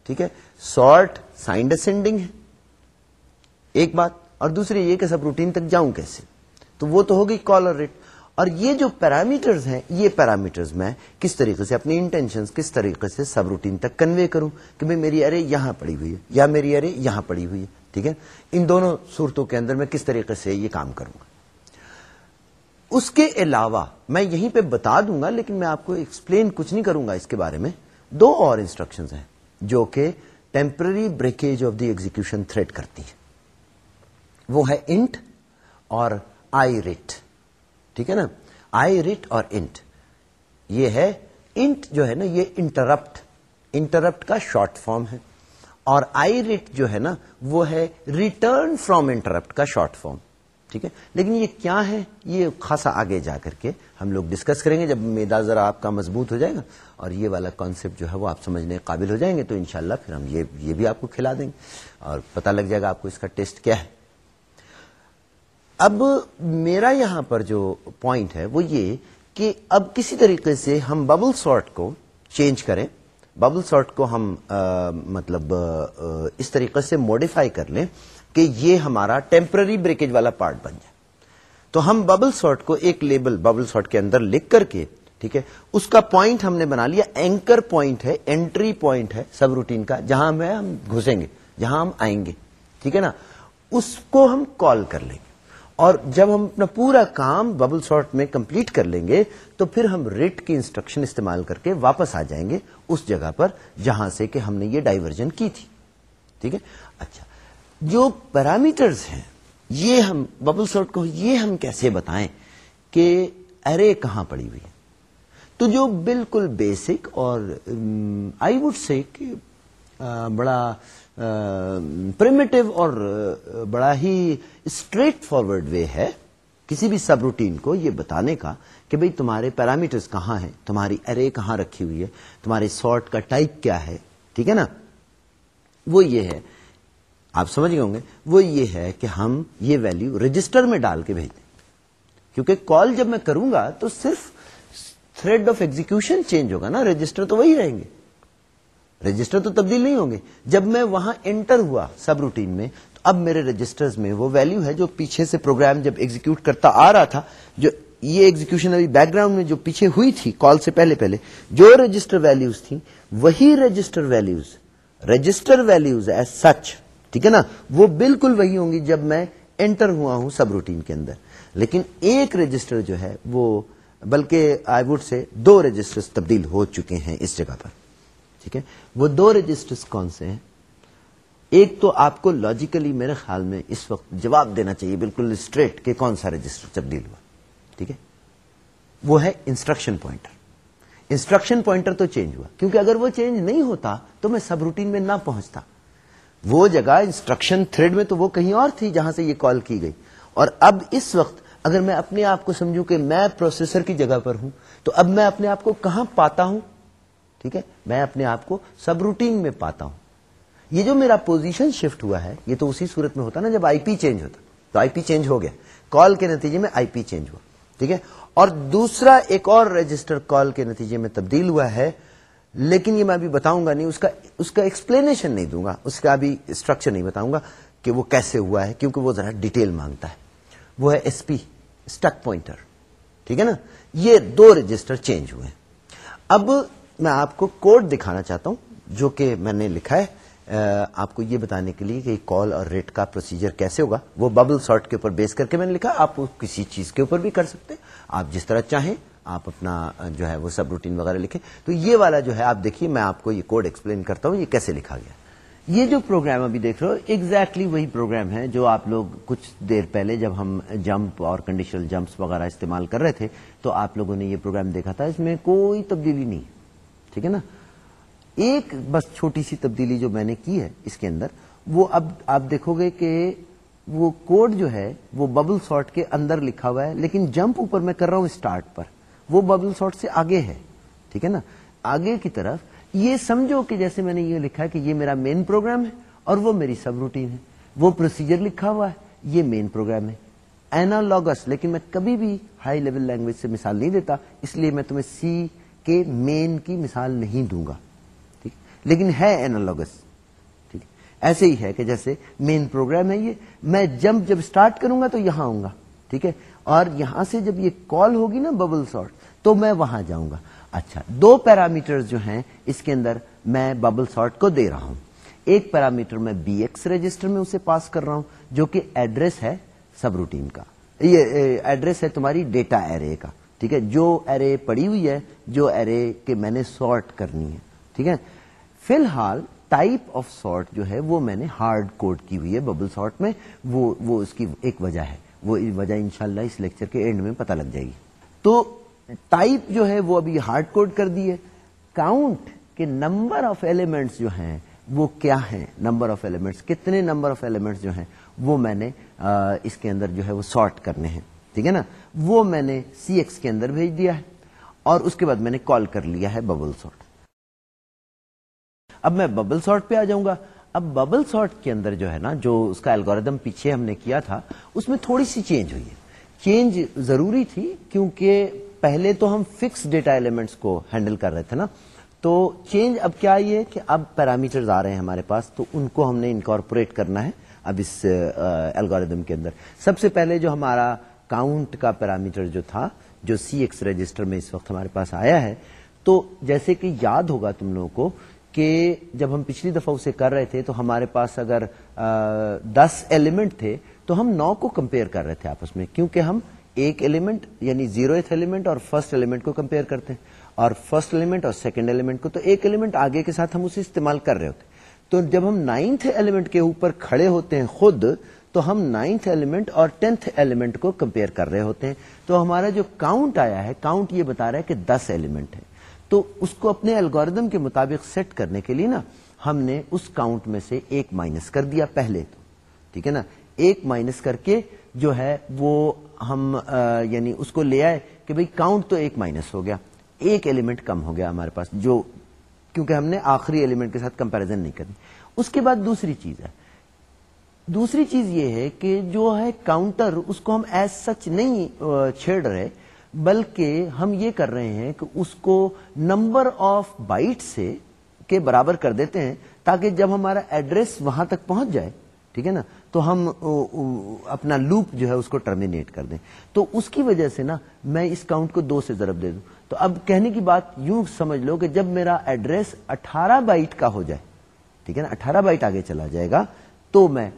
ٹھیک ہے؟ سارٹ سائنڈ اسینڈنگ ہے، ایک بات، اور دوسری یہ کہ سب روٹین تک جاؤں کیسے؟ تو وہ تو ہوگی کالر ریٹ۔ اور یہ جو پیرامیٹرز ہیں، یہ پیرامیٹرز میں کس طریقے سے اپنی انٹینشن کس طریقے سے سب روٹین تک کنوے کروں کہ بھائی میری ارے یہاں پڑی ہوئی ہے، یا میری ارے یہاں پڑی ہوئی ہے، ٹھیک ہے؟ ان دونوں صورتوں کے اندر میں کس طریقے سے یہ کام کروں گا؟ اس کے علاوہ میں یہیں پہ بتا دوں گا، لیکن میں آپ کو ایکسپلین کچھ نہیں کروں گا اس کے بارے میں۔ دو اور انسٹرکشن ہیں۔ جو کہ temporary breakage of the execution thread کرتی ہے۔ وہ ہے انٹ اور آئی ریٹ ٹھیک ہے نا؟ آئی ریٹ اور انٹ یہ ہے انٹ جو ہے نا، یہ انٹرپٹ انٹرپٹ کا شارٹ فارم ہے۔ اور آئی ریٹ جو ہے نا، وہ ہے ریٹرن فرام انٹرپٹ کا شارٹ فارم ٹھیک ہے؟ لیکن یہ کیا ہے؟ یہ خاصا آگے جا کر کے ہم لوگ ڈسکس کریں گے۔ جب میدا ذرا آپ کا مضبوط ہو جائے گا۔ اور یہ والا کانسیپٹ جو ہے وہ آپ سمجھنے قابل ہو جائیں گے تو انشاءاللہ پھر ہم یہ یہ بھی آپ کو کھلا دیں گے اور پتہ لگ جائے گا آپ کو اس کا ٹیسٹ کیا ہے۔ اب میرا یہاں پر جو پوائنٹ ہے وہ یہ کہ اب کسی طریقے سے ہم ببل سارٹ کو چینج کریں۔ ببل سارٹ کو ہم آ, مطلب آ, اس طریقے سے موڈیفائی کر لیں کہ یہ ہمارا ٹیمپرری بریکج والا پارٹ بن جائے۔ تو ہم ببل سارٹ کو ایک لیبل ببل سارٹ کے اندر لکھ کر کے ٹھیک ہے؟ اس کا پوائنٹ ہم نے بنا لیا اینکر پوائنٹ ہے انٹری پوائنٹ ہے سب روٹین کا، جہاں ہم گھسیں گے، جہاں ہم آئیں گے، ٹھیک ہے نا؟ اس کو ہم کال کر لیں گے۔ اور جب ہم اپنا پورا کام ببل سارٹ میں کمپلیٹ کر لیں گے، تو پھر ہم ریٹ کی انسٹرکشن استعمال کر کے واپس آ جائیں گے اس جگہ پر جہاں سے کہ ہم نے یہ ڈائیورژن کی تھی۔ ٹھیک ہے؟ اچھا جو پیرامیٹرز ہیں، یہ ہم ببل سارٹ کو یہ ہم کیسے بتائیں کہ ارے کہاں پڑی ہوئی ہے؟ تو جو بالکل بیسک اور آئی وڈ سے بڑا پریمیٹو اور بڑا ہی اسٹریٹ فارورڈ وے ہے کسی بھی سب روٹین کو یہ بتانے کا کہ بھئی تمہارے پیرامیٹرز کہاں ہیں، تمہاری ارے کہاں رکھی ہوئی ہے، تمہارے سارٹ کا ٹائپ کیا ہے، ٹھیک ہے نا؟ وہ یہ ہے، آپ سمجھ گئے ہوں گے، وہ یہ ہے کہ ہم یہ ویلو رجسٹر میں ڈال کے بھیج دیں۔ کیونکہ کال جب میں کروں گا تو صرف تھریڈ آف ایگزیکشن چینج ہوگا نا رجسٹر تو وہی رہیں گے۔ رجسٹر تو تبدیل نہیں ہوں گے۔ جب میں وہاں انٹر ہوا سب روٹین میں، تو اب میرے رجسٹر میں وہ ویلو ہے جو پیچھے سے پروگرام جب ایگزیکیوٹ کرتا آ رہا تھا، جو یہ ایگزیکشن ابھی بیک گراؤنڈ میں جو پیچھے ہوئی تھی کال سے پہلے پہلے، جو رجسٹر ویلوز تھی وہی register values register values as such ٹھیک ہے نا؟ وہ بالکل وہی ہوں گی جب میں انٹر ہوا ہوں سب روٹین کے اندر۔ لیکن ایک رجسٹر جو ہے، وہ بلکہ I would say do register تبدیل ہو چکے ہیں اس جگہ پر۔ ٹھیک ہے؟ وہ دو رجسٹر کون سے ہیں؟ ایک تو آپ کو لاجیکلی میرے خیال میں اس وقت جواب دینا چاہیے بالکل اسٹریٹ کہ کون سا رجسٹر تبدیل ہوا۔ ٹھیک ہے؟ وہ ہے انسٹرکشن پوائنٹر انسٹرکشن پوائنٹر تو چینج ہوا۔ کیونکہ اگر وہ چینج نہیں ہوتا تو میں سب روٹین میں نہ پہنچتا۔ وہ جگہ انسٹرکشن تھریڈ میں تو وہ کہیں اور تھی جہاں سے یہ کال کی گئی۔ اور اب اس وقت اگر میں اپنے آپ کو سمجھوں کہ میں پروسیسر کی جگہ پر ہوں، تو اب میں اپنے آپ کو کہاں پاتا ہوں؟ ٹھیک ہے؟ میں اپنے آپ کو سب روٹین میں پاتا ہوں۔ یہ جو میرا پوزیشن شفٹ ہوا ہے، یہ تو اسی صورت میں ہوتا نا جب آئی پی چینج ہوتا۔ تو آئی پی چینج ہو گیا۔ کال کے نتیجے میں آئی پی چینج ہوا۔ ٹھیک ہے؟ اور دوسرا ایک اور رجسٹر کال کے نتیجے میں تبدیل ہوا ہے، لیکن یہ میں ابھی بتاؤں گا نہیں، اس کا اس کا ایکسپلینیشن نہیں دوں گا۔ اس کا ابھی اسٹرکچر نہیں بتاؤں گا کہ وہ کیسے ہوا ہے، کیونکہ وہ ذرا ڈیٹیل مانگتا ہے۔ وہ ہے ایس پی اسٹک پوائنٹر ٹھیک ہے نا؟ یہ دو رجسٹر چینج ہوئے اب میں آپ کو کوڈ دکھانا چاہتا ہوں، جو کہ میں نے لکھا ہے آپ کو یہ بتانے کے لیے کہ کال اور ریٹ کا پروسیجر کیسے ہوگا، وہ ببل سارٹ کے اوپر بیس کر کے میں نے لکھا، آپ کسی چیز کے اوپر بھی کر سکتے آپ جس طرح چاہیں، آپ اپنا جو ہے وہ سب روٹین وغیرہ لکھیں۔ تو یہ والا جو ہے، آپ دیکھیے، میں آپ کو یہ کوڈ ایکسپلین کرتا ہوں، یہ کیسے لکھا گیا۔ یہ جو پروگرام ابھی دیکھ رہے ہو ایگزیکٹلی وہی پروگرام ہے جو آپ لوگ کچھ دیر پہلے جب ہم جمپ اور کنڈیشنل جمپس وغیرہ استعمال کر رہے تھے، تو آپ لوگوں نے یہ پروگرام دیکھا تھا، اس میں کوئی تبدیلی نہیں ٹھیک ہے نا؟ ایک بس چھوٹی سی تبدیلی جو میں نے کی ہے اس کے اندر، وہ اب آپ دیکھو گے کہ وہ کوڈ جو ہے، وہ ببل سارٹ کے اندر لکھا ہوا ہے، لیکن جمپ اوپر میں کر رہا ہوں اسٹارٹ پر، وہ ببل سارٹ سے آگے ہے، ٹھیک ہے نا؟ آگے کی طرف یہ سمجھو کہ جیسے میں نے یہ لکھا کہ یہ میرا مین پروگرام ہے اور وہ میری سب روٹین ہے۔ وہ پروسیجر لکھا ہوا ہے، یہ مین پروگرام ہے۔ اینالوگس لیکن میں کبھی بھی ہائی لیول لینگویج سے مثال نہیں دیتا، اس لیے میں تمہیں سی کے مین کی مثال نہیں دوں گا۔ ٹھیک۔ لیکن ہے اینالوگس ٹھیک۔ ایسے ہی ہے کہ جیسے مین پروگرام ہے یہ، میں جمپ جب اسٹارٹ کروں گا تو یہاں آؤں گا۔ ٹھیک ہے؟ اور یہاں سے جب یہ کال ہوگی نا ببل سارٹ تو میں وہاں جاؤں گا۔ اچھا دو پیرامیٹر جو ہیں اس کے اندر میں ببل سارٹ کو دے رہا ہوں۔ ایک پیرامیٹر میں بی ایکس رجسٹر میں اسے پاس کر رہا ہوں، جو کہ ایڈریس ہے سب روٹین کا۔ یہ ایڈریس ہے تمہاری ڈیٹا ایرے کا۔ ٹھیک ہے؟ جو ارے پڑی ہوئی ہے، جو ارے کے میں نے سارٹ کرنی ہے۔ ٹھیک ہے؟ فی الحال ٹائپ آف سارٹ جو ہے، وہ میں نے ہارڈ کوڈ کی ہوئی ہے ببل سارٹ میں۔ وہ وہ اس کی ایک وجہ ہے۔ وہ وجہ انشاءاللہ اس لیکچر کے اینڈ میں پتہ لگ جائے گی۔ تو ٹائپ جو ہے وہ ابھی ہارڈ کوڈ کر دی ہے۔ کاؤنٹ کے نمبر آف ایلیمنٹس جو ہیں وہ کیا ہیں؟ نمبر آف ایلیمنٹس کتنے نمبر آف ایلیمنٹس جو ہیں وہ میں نے اس کے اندر جو ہے وہ سارٹ کرنے ہیں۔ ٹھیک ہے نا؟ وہ میں نے سی ایکس کے اندر بھیج دیا ہے اور اس کے بعد میں نے کال کر لیا ہے ببل سارٹ اب میں ببل سارٹ پہ آ جاؤں گا۔ اب ببل سارٹ کے اندر جو ہے نا، جو اس کا الگوریدم پیچھے ہم نے کیا تھا، اس میں تھوڑی سی چینج ہوئی ہے۔ چینج ضروری تھی کیونکہ پہلے تو ہم فکس ڈیٹا ایلیمنٹس کو ہینڈل کر رہے تھے نا۔ تو چینج اب کیا آئی ہے کہ اب پیرامیٹر آ رہے ہیں ہمارے پاس، تو ان کو ہم نے انکارپوریٹ کرنا ہے اب اس الگوریدم کے اندر۔ سب سے پہلے جو ہمارا کاؤنٹ کا پیرامیٹر جو تھا، جو سی ایکس رجسٹر میں اس وقت ہمارے پاس آیا ہے، تو جیسے کہ یاد ہوگا تم لوگوں کو کہ جب ہم پچھلی دفعہ اسے کر رہے تھے تو ہمارے پاس اگر دس ایلیمنٹ تھے تو ہم نو کو کمپیئر کر رہے تھے آپس میں، کیونکہ ہم ایک ایلیمنٹ یعنی زیرو ایتھ ایلیمنٹ اور فرسٹ ایلیمنٹ کو کمپیئر کرتے ہیں۔ اور فرسٹ ایلیمنٹ اور سیکنڈ ایلیمنٹ کو تو ایک ایلیمنٹ آگے کے ساتھ ہم اسے استعمال کر رہے ہوتے تو جب ہم نائنتھ ایلیمنٹ کے اوپر کھڑے ہوتے ہیں خود، تو ہم نائنتھ ایلیمنٹ اور ٹینتھ ایلیمنٹ کو کمپیئر کر رہے ہوتے ہیں۔ تو ہمارا جو کاؤنٹ آیا ہے کاؤنٹ یہ بتا رہا ہے کہ دس ایلیمنٹ ہے۔ تو اس کو اپنے الگوریدم کے مطابق سیٹ کرنے کے لیے نا ہم نے اس کاؤنٹ میں سے ایک مائنس کر دیا پہلے تو، ٹھیک ہے نا؟ ایک مائنس کر کے جو ہے وہ ہم یعنی اس کو لے آئے کہ بھئی کاؤنٹ تو ایک مائنس ہو گیا، ایک ایلیمنٹ کم ہو گیا ہمارے پاس جو کیونکہ ہم نے آخری ایلیمنٹ کے ساتھ کمپیرزن نہیں کرنی۔ اس کے بعد دوسری چیز ہے۔ دوسری چیز یہ ہے کہ جو ہے کاؤنٹر اس کو ہم ایز سچ نہیں چھیڑ رہے بلکہ ہم یہ کر رہے ہیں کہ اس کو نمبر آف بائٹ سے کے برابر کر دیتے ہیں تاکہ جب ہمارا ایڈریس وہاں تک پہنچ جائے، ٹھیک ہے نا؟ تو ہم اپنا لوپ جو ہے اس کو ٹرمینیٹ کر دیں۔ تو اس کی وجہ سے نا میں اس کاؤنٹ کو دو سے ضرب دے دوں۔ تو اب کہنے کی بات یوں سمجھ لو کہ جب میرا ایڈریس اٹھارہ بائٹ کا ہو جائے، ٹھیک ہے نا؟ اٹھارہ بائٹ آگے چلا جائے گا تو میں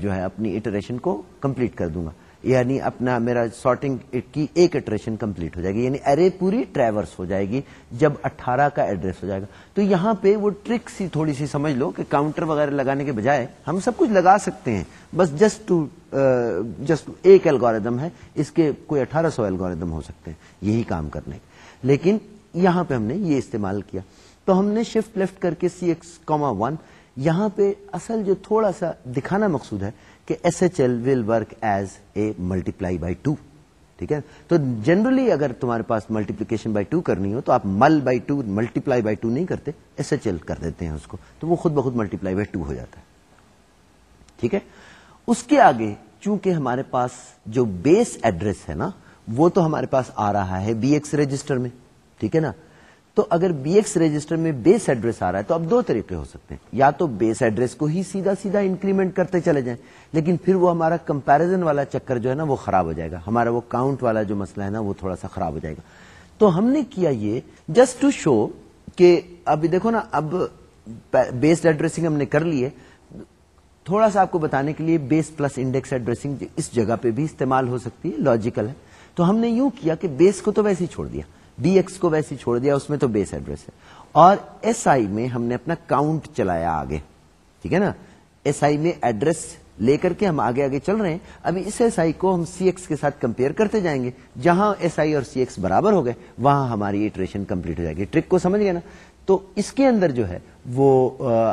جو ہے اپنی اٹریشن کو کمپلیٹ کر دوں گا۔ یعنی اپنا میرا سارٹنگ کی ایک اٹریشن کمپلیٹ ہو جائے گی یعنی ارے پوری ٹریورس ہو جائے گی جب اٹھارہ کا ایڈریس ہو جائے گا۔ تو یہاں پہ وہ ٹرک سی تھوڑی سی سمجھ لو کہ کاؤنٹر وغیرہ لگانے کے بجائے ہم سب کچھ لگا سکتے ہیں۔ بس جسٹ ٹو جسٹ ایک الگوریدم ہے، اس کے کوئی اٹھارہ سو الگوریدم ہو سکتے ہیں، یہی کام کرنے۔ کے لیکن یہاں پہ ہم نے یہ استعمال کیا۔ تو ہم نے شفٹ لیفٹ کر کے سی ایکس کوما ون یہاں پہ اصل جو تھوڑا سا دکھانا مقصود ہے کہ S H L will work as a multiply by two ٹھیک ہے؟ تو جنرلی اگر تمہارے پاس ملٹیپلیکیشن بائی ٹو کرنی ہو تو آپ mul by two multiply by two نہیں کرتے ایس ایچ ایل کر دیتے ہیں اس کو، تو وہ خود بخود ملٹی پلائی بائی ٹو ہو جاتا ہے۔ ٹھیک ہے؟ اس کے آگے چونکہ ہمارے پاس جو بیس ایڈریس ہے نا، وہ تو ہمارے پاس آ رہا ہے بی ایکس رجسٹر میں۔ ٹھیک ہے نا؟ تو اگر بی ایکس رجسٹر میں بیس ایڈریس آ رہا ہے تو اب دو طریقے ہو سکتے ہیں۔ یا تو بیس ایڈریس کو ہی سیدھا سیدھا انکریمنٹ کرتے چلے جائیں، لیکن پھر وہ ہمارا کمپیرزن والا چکر جو ہے نا وہ خراب ہو جائے گا۔ ہمارا وہ کاؤنٹ والا جو مسئلہ ہے نا وہ تھوڑا سا خراب ہو جائے گا۔ تو ہم نے کیا یہ جسٹ ٹو شو کہ ابھی دیکھو نا، اب بیسڈ ایڈریسنگ ہم نے کر لیے تھوڑا سا آپ کو بتانے کے لیے بیس پلس انڈیکس ایڈریسنگ اس جگہ پہ بھی استعمال ہو سکتی ہے لاجیکل ہے۔ تو ہم نے یوں کیا کہ بیس کو تو ویسے ہی چھوڑ دیا۔ بی ایکس کو ویسے چھوڑ دیا، اس میں تو بیس ایڈریس ہے۔ اور ایس آئی میں ہم نے اپنا کاؤنٹ چلایا آگے۔ ٹھیک ہے نا؟ ایس آئی میں ایڈریس لے کر کے ہم آگے آگے چل رہے ہیں۔ ابھی اس ایس آئی کو ہم سی ایکس کے ساتھ کمپیئر کرتے جائیں گے۔ جہاں ایس آئی اور سی ایکس برابر ہو گئے، وہاں ہماری ایٹریشن کمپلیٹ ہو جائے گی۔ ٹرک کو سمجھ گئے نا؟ تو اس کے اندر جو ہے، وہ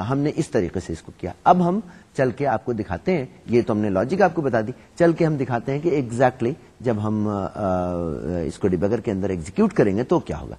ہم نے اس طریقے سے اس کو کیا۔ اب ہم چل کے آپ کو دکھاتے ہیں، یہ تو ہم نے لاجک آپ کو بتا دی۔ چل کے ہم دکھاتے ہیں کہ ایگزیکٹلی exactly جب ہم اس کو ڈیبگر کے اندر ایگزیکیوٹ کریں گے تو کیا ہوگا؟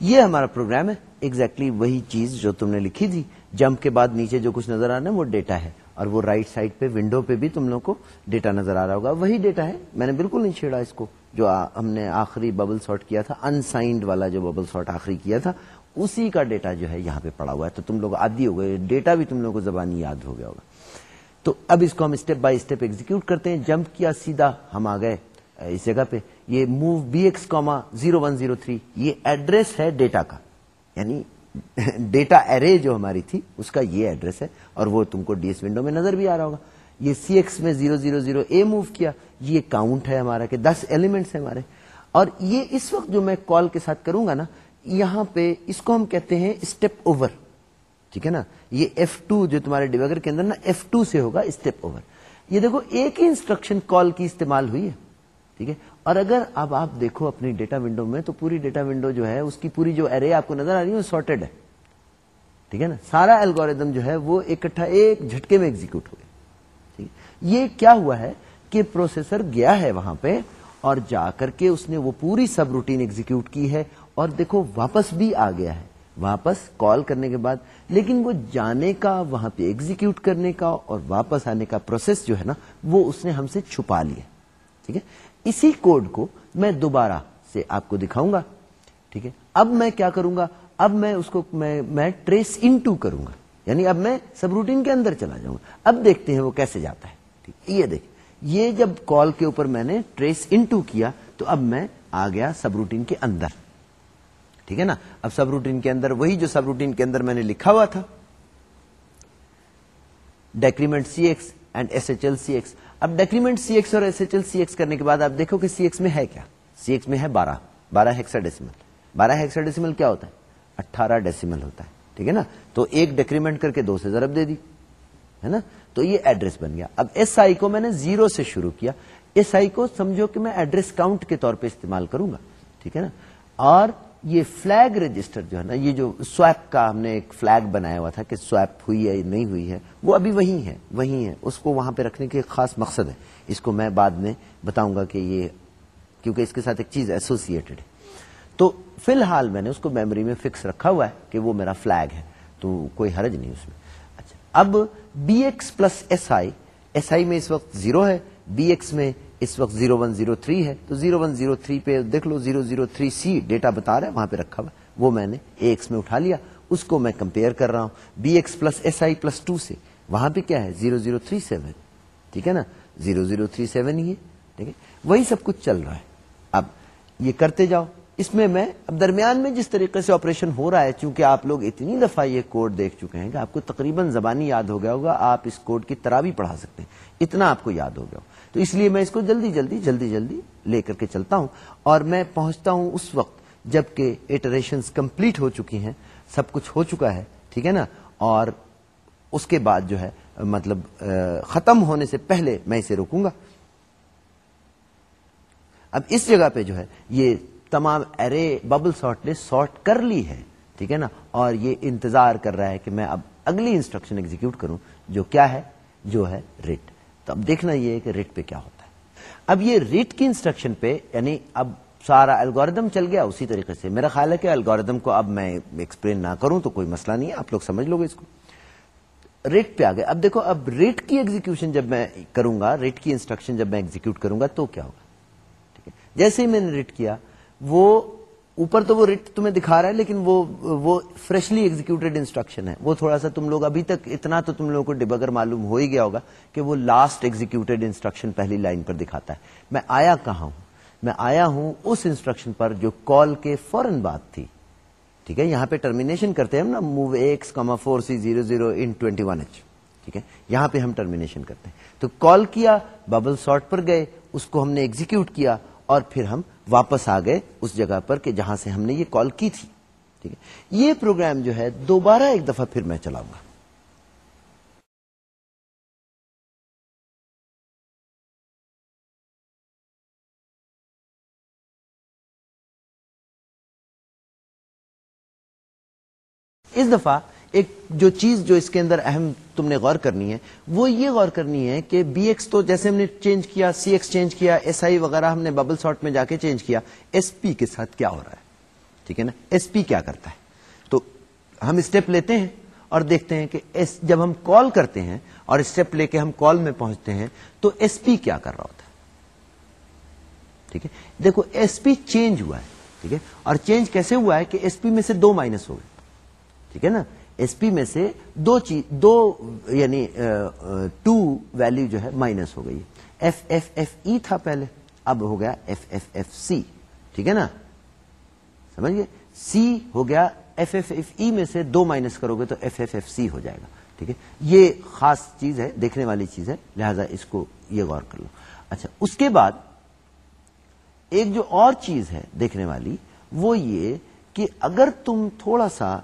یہ ہمارا پروگرام ہے۔ ایگزیکٹلی exactly وہی چیز جو تم نے لکھی تھی۔ جمپ کے بعد نیچے جو کچھ نظر آنا ہے وہ ڈیٹا ہے۔ اور وہ رائٹ سائڈ پہ ونڈو پہ بھی تم لوگ کو ڈیٹا نظر آ رہا ہوگا۔ وہی ڈیٹا ہے۔ میں نے بالکل نہیں چھیڑا اس کو۔ جو ہم نے آخری ببل سارٹ کیا تھا انسائنڈ والا جو ببل سارٹ آخری کیا تھا، اسی کا ڈیٹا جو ہے یہاں پہ پڑا ہوا ہے۔ تو تم لوگ آدھی ہو گئے ڈیٹا بھی تم لوگوں کو زبانی یاد ہو گیا ہوگا۔ تو اب اس کو ہم اسٹیپ بائی اسٹیپ ایگزیکیوٹ کرتے ہیں۔ جمپ کیا سیدھا، ہم آ گئے اس جگہ پہ۔ یہ move B X comma zero one zero three یہ ایڈریس ہے ڈیٹا کا۔ یعنی ڈیٹا ارے جو ہماری تھی، اس کا یہ ایڈریس ہے۔ اور وہ تم کو ڈی ایس ونڈو میں نظر بھی آ رہا ہوگا۔ یہ سی ایکس میں zero zero zero A move کیا، یہ کاؤنٹ ہے ہمارا کہ دس ایلیمنٹس ہیں ہمارے۔ اور یہ اس وقت جو میں کال کے ساتھ کروں گا نا، یہاں پہ اس کو ہم کہتے ہیں اسٹیپ اوور ٹھیک ہے نا؟ یہ ایف ٹو جو تمہارے ڈیوگر کے اندر نا ایف ٹو سے ہوگا اسٹیپ اوور یہ دیکھو، ایک ہی انسٹرکشن کال کی استعمال ہوئی ہے۔ ٹھیک ہے؟ اور اگر اب آپ دیکھو اپنی ڈیٹا ونڈو میں، تو پوری ڈیٹا ونڈو جو ہے، اس کی پوری جو ارے آپ کو نظر آ رہی ہے، وہ سارٹیڈ ہے۔ ٹھیک ہے نا؟ سارا الگوریدم جو ہے، وہ اکٹھا ایک جھٹکے میں ایگزیکٹ ہو گیا یہ کیا ہوا ہے کہ پروسیسر گیا ہے وہاں پہ اور جا کر کے اس نے وہ پوری سب روٹین ایگزیکیوٹ کی ہے اور دیکھو واپس بھی آ گیا ہے۔ واپس کال کرنے کے بعد، لیکن وہ جانے کا، وہاں پہ ایگزیکیوٹ کرنے کا اور واپس آنے کا پروسیس جو ہے نا، وہ اس نے ہم سے چھپا لیا۔ ٹھیک ہے؟ اسی کوڈ کو میں دوبارہ سے آپ کو دکھاؤں گا۔ ٹھیک ہے؟ اب میں کیا کروں گا؟ اب میں اس کو، میں میں ٹریس ان ٹو کروں گا۔ یعنی اب میں سب روٹین کے اندر چلا جاؤں گا۔ اب دیکھتے ہیں وہ کیسے جاتا ہے۔ ٹھیک یہ دیکھ، یہ جب کال کے اوپر میں نے ٹریس ان ٹو کیا، تو اب میں آ گیا سب روٹین کے اندر۔ ٹھیک ہے نا؟ اب سب روٹین کے اندر، وہی جو سب روٹین کے اندر میں نے لکھا ہوا تھا۔ Decrement C X and S H L C X. اب ڈیکریمنٹ سی ایکس اور S H L C X کرنے کے بعد آپ دیکھو کہ سی ایکس میں ہے کیا۔ سی ایکس میں ہے بارہ۔ بارہ ہیکسا ڈیسیمل بارہ ہیکسا ڈیسیمل کیا ہوتا ہے؟ اٹھارہ ڈیسیمل ہوتا ہے۔ ٹھیک ہے نا؟ تو ایک ڈیکریمنٹ کر کے دو سے ضرب دے دی۔ ہے نا؟ تو یہ ایڈریس بن گیا۔ اب ایس آئی کو میں نے زیرو سے شروع کیا۔ ایس آئی کو سمجھو کہ میں ایڈریس کاؤنٹ کے طور پہ استعمال کروں گا۔ ٹھیک ہے نا؟ اور یہ فلیگ رجسٹر جو ہے نا، یہ جو سویپ کا ہم نے ایک فلیگ بنایا ہوا تھا کہ سویپ ہوئی ہے نہیں ہوئی ہے، وہ ابھی وہی ہے وہی ہے۔ اس کو وہاں پہ رکھنے کے خاص مقصد ہے۔ اس کو میں بعد میں بتاؤں گا کہ یہ، کیونکہ اس کے ساتھ ایک چیز ایسوسیٹڈ ہے۔ تو فی الحال میں نے اس کو میموری میں فکس رکھا ہوا ہے کہ وہ میرا فلیگ ہے۔ تو کوئی حرج نہیں اس میں۔ اب B X plus S I S I میں اس وقت زیرو ہے بی ایکس میں اس وقت زیرو ون زیرو تھری ہے، تو زیرو ون زیرو تھری پہ دیکھ لو zero zero three C data بتا رہا ہے، وہاں پہ رکھا ہوا وہ میں نے ایکس میں اٹھا لیا، اس کو میں کمپیئر کر رہا ہوں۔ B X plus S I plus two سے، وہاں پہ کیا ہے؟ زیرو زیرو تھری سیون ٹھیک ہے نا؟ زیرو زیرو تھری سیون ہی ہے، ٹھیک ہے؟ وہی سب کچھ چل رہا ہے۔ اب یہ کرتے جاؤ۔ اس میں میں اب درمیان میں جس طریقے سے آپریشن ہو رہا ہے، چونکہ آپ لوگ اتنی دفعہ یہ کوڈ دیکھ چکے ہیں کہ آپ کو تقریباً زبانی یاد ہو گیا ہوگا، آپ اس کوڈ کی طرح بھی پڑھا سکتے ہیں۔ اتنا آپ کو یاد ہو گیا تو اس لیے میں اس کو جلدی جلدی جلدی جلدی لے کر کے چلتا ہوں۔ اور میں پہنچتا ہوں اس وقت جبکہ ایٹریشن کمپلیٹ ہو چکی ہیں، سب کچھ ہو چکا ہے، ٹھیک ہے نا؟ اور اس کے بعد جو ہے مطلب ختم ہونے سے پہلے میں اسے روکوں گا۔ اب اس جگہ پہ جو ہے، یہ تمام ارے ببل سارٹ نے سارٹ کر لی ہے ٹھیک ہے نا؟ اور یہ انتظار کر رہا ہے کہ میں اب اگلی انسٹرکشن ایگزیکیوٹ کروں، جو کیا ہے؟ جو ہے ریٹ تو اب دیکھنا یہ ہے کہ ریٹ پہ کیا ہوتا ہے۔ اب یہ ریٹ کی انسٹرکشن پہ یعنی اب سارا الگوریدم چل گیا اسی طریقے سے۔ میرا خیال ہے کہ الگوریدم کو اب میں ایکسپلین نہ کروں تو کوئی مسئلہ نہیں ہے، آپ لوگ سمجھ لو گے اس کو۔ ریٹ پہ آ گئے۔ اب دیکھو، اب ریٹ کی ایگزیکشن جب میں کروں گا ریٹ کی انسٹرکشن جب میں ایگزیکیوٹ کروں گا تو کیا ہوگا؟ ٹھیک ہے؟ جیسے ہی میں نے ریٹ کیا وہ اوپر تو وہ ریٹ تمہیں دکھا رہا ہے، لیکن وہ وہ فریشلی ایگزیکٹڈ انسٹرکشن ہے۔ وہ تھوڑا سا تم لوگ ابھی تک اتنا تو تم لوگوں کو ڈبگر معلوم ہو ہی گیا ہوگا کہ وہ لاسٹ ایگزیکٹڈ انسٹرکشن پہلی لائن پر دکھاتا ہے۔ میں آیا کہاں ہوں؟ میں آیا ہوں اس انسٹرکشن پر جو کال کے فوراً بات تھی۔ ٹھیک ہے، یہاں پہ ٹرمینیشن کرتے ہیں نا move X comma four C zero zero in twenty one H ٹھیک ہے، یہاں پہ ہم ٹرمینیشن کرتے ہیں۔ تو کال کیا ببل سارٹ پر گئے، اس کو ہم نے ایگزیکیوٹ کیا۔ اور پھر ہم واپس آ گئے اس جگہ پر کہ جہاں سے ہم نے یہ کال کی تھی۔ ٹھیک ہے۔ یہ پروگرام جو ہے دوبارہ ایک دفعہ پھر میں چلاؤں گا۔ اس دفعہ ایک جو چیز جو اس کے اندر اہم تم نے غور کرنی ہے، وہ یہ غور کرنی ہے کہ بی ایکس تو جیسے ہم نے چینج کیا سی ایکس چینج کیا ایس آئی وغیرہ ہم نے ببل سارٹ میں جا کے چینج کیا ایس پی کے ساتھ کیا ہو رہا ہے؟ ٹھیک ہے نا؟ ایس پی کیا کرتا ہے؟ تو ہم اسٹیپ لیتے ہیں اور دیکھتے ہیں کہ ایس جب ہم کال کرتے ہیں اور اسٹیپ لے کے ہم کال میں پہنچتے ہیں، تو ایس پی کیا کر رہا ہوتا ہے؟ ٹھیک ہے؟ دیکھو ایس پی چینج ہوا ہے، ٹھیک ہے؟ اور چینج کیسے ہوا ہے کہ ایس پی میں سے دو مائنس ہو گئے، ٹھیک ہے نا؟ ایس پی میں سے دو چیز دو یعنی ٹو ویلو جو ہے مائنس ہو گئی۔ ایف ایف ایف ای تھا پہلے، اب ہو گیا ایف ایف ایف سی۔ ٹھیک ہے نا؟ سمجھ گئے سی ہو گیا ایف ایف ایف ای میں سے دو مائنس کرو گے تو ایف ایف ایف سی ہو جائے گا۔ ٹھیک ہے؟ یہ خاص چیز ہے، دیکھنے والی چیز ہے، لہذا اس کو یہ غور کر لو۔ اچھا اس کے بعد ایک جو اور چیز ہے دیکھنے والی، وہ یہ کہ اگر تم تھوڑا سا